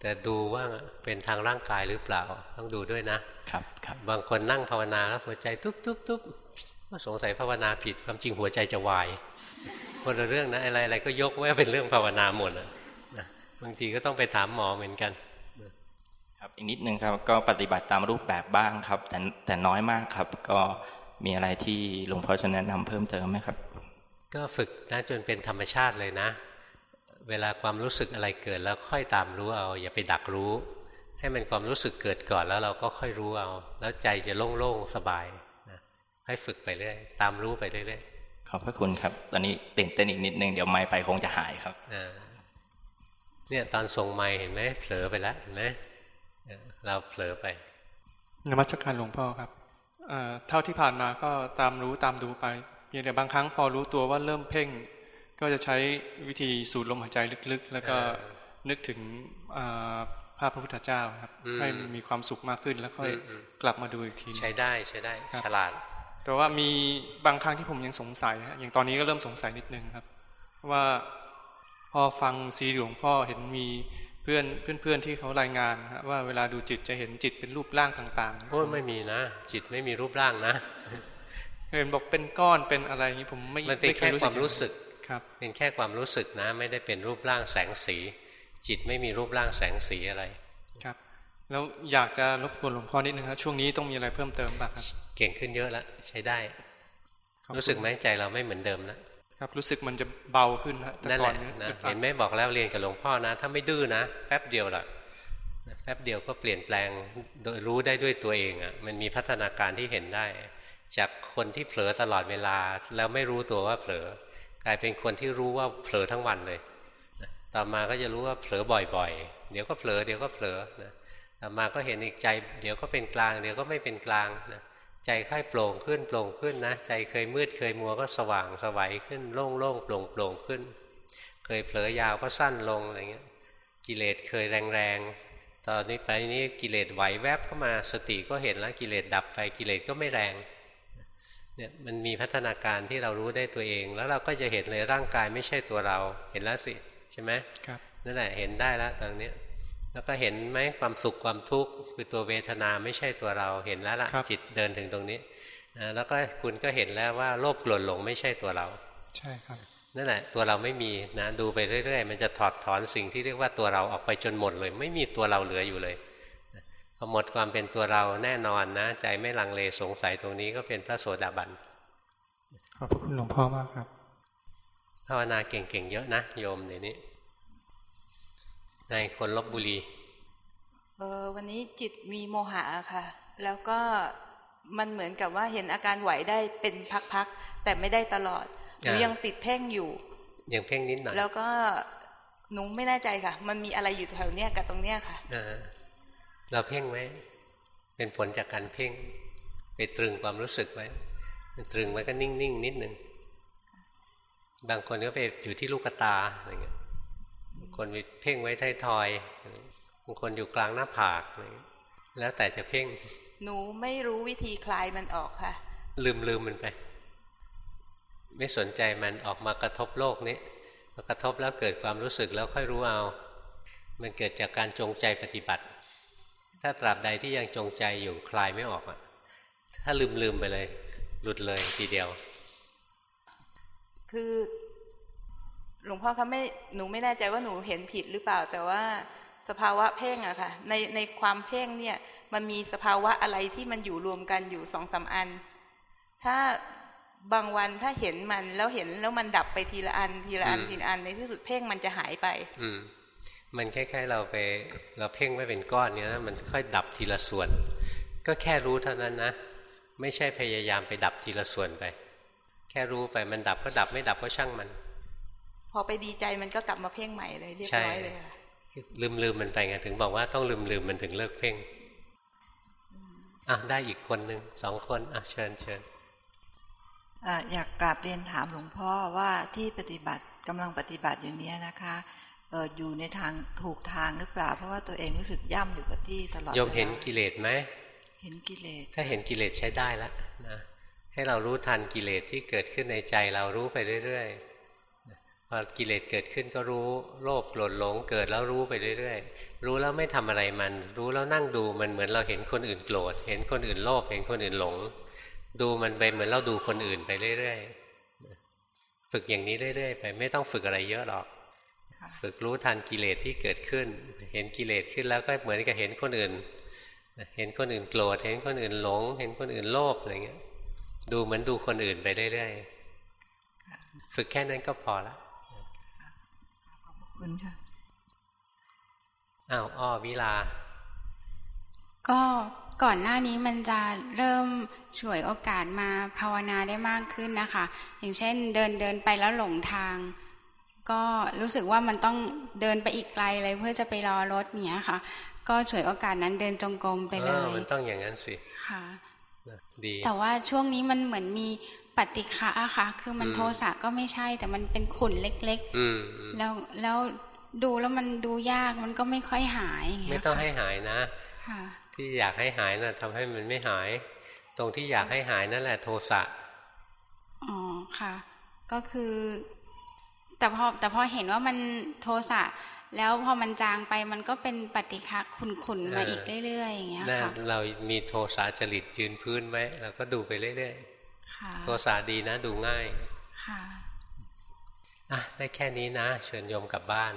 แต่ดูว่าเป็นทางร่างกายหรือเปล่า ต้องดูด้วยนะครับครับ บางคนนั่งภาวนาแล้วหัวใจตุ๊บตุ๊บตุ๊บก็ สงสัยภาวนาผิดความจริงหัวใจจะวายคนละเรื่องนะอะไรอะไรก็ยกไว้เป็นเรื่องภาวนาหมดนะบางทีก็ต้องไปถามหมอเหมือนกันครับอีกนิดนึงครับก็ปฏิบัติตามรูปแบบบ้างครับ แต่แต่น้อยมากครับ ก็มีอะไรที่หลวงพ่อจะแนะนำเพิ่มเติมไหมครับ ก็ฝึกนะจนเป็นธรรมชาติเลยนะ เวลาความรู้สึกอะไรเกิดแล้วค่อยตามรู้เอา อย่าไปดักรู้ ให้มันความรู้สึกเกิดก่อนแล้วเราก็ค่อยรู้เอา แล้วใจจะโล่งๆสบายนะ ให้ฝึกไปเรื่อยตามรู้ไปเรื่อยขอบพระคุณครับ ตอนนี้ตื่นเต้นอีกนิดนึงเดี๋ยวไม่ไปคงจะหายครับเนี่ยตอนส่งไม่เห็นไหมเผลอไปแล้วเห็นไหมเราเผลอไปนมัสการหลวงพ่อครับเท่าที่ผ่านมาก็ตามรู้ตามดูไปเพียงแต่บางครั้งพอรู้ตัวว่าเริ่มเพ่ง ก็จะใช้วิธีสูดลมหายใจลึกๆ แล้วก็นึกถึงภาพพระพุทธเจ้าครับให้มีความสุขมากขึ้นแล้วค่อยกลับมาดูอีกทีใช้ได้ใช้ได้ฉลาด แต่ว่ามีบางครั้งที่ผมยังสงสัยอย่างตอนนี้ก็เริ่มสงสัยนิดนึงครับ ว่าพอฟังซีหลวงพ่อเห็นมีเพื่อนเพื่อนเพื่อนที่เขารายงานว่าเวลาดูจิตจะเห็นจิตเป็นรูปร่างต่างๆโอ้ไม่มีนะ จิตไม่มีรูปร่างนะเห็นบอกเป็นก้อนเป็นอะไรนี้ผมไม่มันเป็นแค่ความรู้สึกครับเป็นแค่ความรู้สึกนะ ไม่ได้เป็นรูปร่างแสงสี จิตไม่มีรูปร่างแสงสีอะไรครับ แล้วอยากจะรบกวนหลวงพ่อนิดนึงครับช่วงนี้ต้องมีอะไรเพิ่มเติมบ้างครับเก่งขึ้นเยอะแล้วใช้ได้ รู้สึกไหมใจเราไม่เหมือนเดิมแล้วครับรู้สึกมันจะเบาขึ้นนะแต่ก่อนนะเห็นไหมบอกแล้วเรียนกับหลวงพ่อนะ ถ้าไม่ดื้อนะแป๊บเดียวละแป๊บเดียวก็เปลี่ยนแปลงโดยรู้ได้ด้วยตัวเองอะ่ะมันมีพัฒนาการที่เห็นได้ จากคนที่เผลอตลอดเวลา แล้วไม่รู้ตัวว่าเผลอกลายเป็นคนที่รู้ว่าเผลอทั้งวันเลย ต่อมาก็จะรู้ว่าเผลอบ่อยๆ เดี๋ยวก็เผลอเดี๋ยวก็เผลอนะต่อมาก็เห็นอีกใจ เดี๋ยวก็เป็นกลาง เดี๋ยวก็ไม่เป็นกลางนะ ใจค่อยโปร่งขึ้นโปร่งขึ้นนะ ใจเคยมืดเคยมัวก็สว่างสวัยขึ้น โล่งโล่งโปร่งโปร่งขึ้น เคยเผลอยาวก็สั้นลงอะไรเงี้ย กิเลสเคยแรงแรงตอนนี้ไปนี้กิเลสไหวแวบเข้ามาสติก็เห็นแล้วกิเลสดับไปกิเลสก็ไม่แรงเนี่ยมันมีพัฒนาการที่เรารู้ได้ตัวเอง แล้วเราก็จะเห็นเลยร่างกายไม่ใช่ตัวเราเห็นแล้วสิใช่ไหมครับนั่นแหละเห็นได้แล้วตอนนี้ แล้วก็เห็นไหมความสุขความทุกข์คือตัวเวทนาไม่ใช่ตัวเราเห็นแล้วล่ะจิตเดินถึงตรงนี้นะแล้วก็คุณก็เห็นแล้วว่าโลภโกรธหลงไม่ใช่ตัวเรา ใช่ครับนั่นแหละตัวเราไม่มีนะดูไปเรื่อย ๆ มันจะถอดถอนสิ่งที่เรียกว่าตัวเราออกไปจนหมดเลย ไม่มีตัวเราเหลืออยู่เลยพอหมดความเป็นตัวเราแน่นอนนะ ใจไม่ลังเลสงสัยตรงนี้ก็เป็นพระโสดาบันขอบพระคุณหลวงพ่อมากครับภาวนาเก่งๆเยอะนะโยมเดี๋ยวนี้ ในคนลบบุรีเออวันนี้จิตมีโมหะค่ะ แล้วก็มันเหมือนกับว่าเห็นอาการไหวได้เป็นพักๆแต่ไม่ได้ตลอดหนูยังติดเพ่งอยู่ยังเพ่งนิดหน่อยแล้วก็หนูไม่แน่ใจค่ะ มันมีอะไรอยู่แถวเนี้ยกับตรงเนี้ยค่ะเราเพ่งไหมเป็นผลจากการเพ่ง ไปตรึงความรู้สึกไว้ตรึงไว้ก็นิ่งๆนนิดหนึ่งบางคนก็ไปอยู่ที่ลูกตาอะไรเงี้ยบาง คนไปเพ่งไว้ท้ายทอยบางคนอยู่กลางหน้าผากแล้วแต่จะเพ่ง หนูไม่รู้วิธีคลายมันออกค่ะ ลืมลืมมันไป ไม่สนใจมันออกมากระทบโลกนี้มากระทบแล้วเกิดความรู้สึกแล้วค่อยรู้เอา มันเกิดจากการจงใจปฏิบัติ ถ้าตราบใดที่ยังจงใจอยู่คลายไม่ออกอะ ถ้าลืมลืมไปเลย หลุดเลยทีเดียว คือ หลวงพ่อคะไม่หนูไม่แน่ใจว่าหนูเห็นผิดหรือเปล่า แต่ว่าสภาวะเพ่งอะค่ะ ในในความเพ่งเนี่ยมันมีสภาวะอะไรที่มันอยู่รวมกันอยู่สองสาอัน ถ้าบางวันถ้าเห็นมันแล้วเห็นแล้วมันดับไปทีละอันทีละอันทีละอันในที่สุดเพ่งมันจะหายไป อืมมันคล้ายๆเราไปเราเพ่งไว้เป็นก้อนเนี้ยนะมันค่อยดับทีละส่วน ก็แค่รู้เท่านั้นนะ ไม่ใช่พยายามไปดับทีละส่วนไป แค่รู้ไปมันดับก็ดับไม่ดับก็ช่างมัน พอไปดีใจมันก็กลับมาเพ่งใหม่เลยเรียบร้อยเลยค่ะลืมลืมมันไปไงถึงบอกว่าต้องลืมลืมมันถึงเลิกเพ่งอะได้อีกคนหนึ่งสองคนอะเชิญเชิญอยากกราบเรียนถามหลวงพ่อว่าที่ปฏิบัติกำลังปฏิบัติอยู่เนี้ยนะคะอออยู่ในทางถูกทางหรือเปล่า เพราะว่าตัวเองรู้สึกย่ำอยู่กับที่ตลอดโยมเห็นกิเลสไหมเห็นกิเลสถ้าเห็นกิเลสใช้ได้แล้วนะให้เรารู้ทันกิเลสที่เกิดขึ้นในใจเรารู้ไปเรื่อยๆ พอกิเลสเกิดขึ้นก็รู้โลภโกรธหลงเกิดแล้วรู้ไปเรื่อยๆ รู้แล้วไม่ทำอะไรมัน รู้แล้วนั่งดูมันเหมือนเราเห็นคนอื่นโกรธ เห็นคนอื่นโลภเห็นคนอื่นหลง ดูมันไปเหมือนเราดูคนอื่นไปเรื่อยๆ ฝึกอย่างนี้เรื่อยๆไปไม่ต้องฝึกอะไรเยอะหรอก ฝึกรู้ทันกิเลสที่เกิดขึ้น เห็นกิเลสขึ้นแล้วก็เหมือนกับเห็นคนอื่น เห็นคนอื่นโกรธเห็นคนอื่นหลง เห็นคนอื่นโลภอะไรเงี้ย ดูเหมือนดูคนอื่นไปเรื่อยๆ ฝึกแค่นั้นก็พอละขอบ คุณค่ะอ้าวอ้อวิลา ก็ก่อนหน้านี้มันจะเริ่มช่วยโอกาสมาภาวนาได้มากขึ้นนะคะ อย่างเช่นเดินเดินไปแล้วหลงทาง ก็รู้สึกว่ามันต้องเดินไปอีกไกลเลยเพื่อจะไปรอรถเนี้ยค่ะ ก็ฉวยโอกาสนั้นเดินจงกรมไปเลยมันต้องอย่างนั้นสิค่ะดีแต่ว่าช่วงนี้มันเหมือนมี ปฏิฆะอะค่ะ คือมันโทสะก็ไม่ใช่ แต่มันเป็นขุนเล็กๆแล้วแล้วดูแล้วมันดูยากมันก็ไม่ค่อยหายไม่ต้องให้หายนะที่อยากให้หายนะ่ะทำให้มันไม่หาย ตรงที่อยากให้หายนั่นแหละโทสะอ๋อค่ะ ก็คือ แต่พอแต่พอเห็นว่ามันโทสะแล้วพอมันจางไปมันก็เป็นปฏิฆะขุนๆมาอีกเรื่อยๆอย่างเงี้ยค่ะเรามีโทสะจริตยืนพื้นไหมเราก็ดูไปเรื่อยๆ โทสะดีนะดูง่าย ค่ะอะได้แค่นี้นะ เชิญโยมกลับบ้าน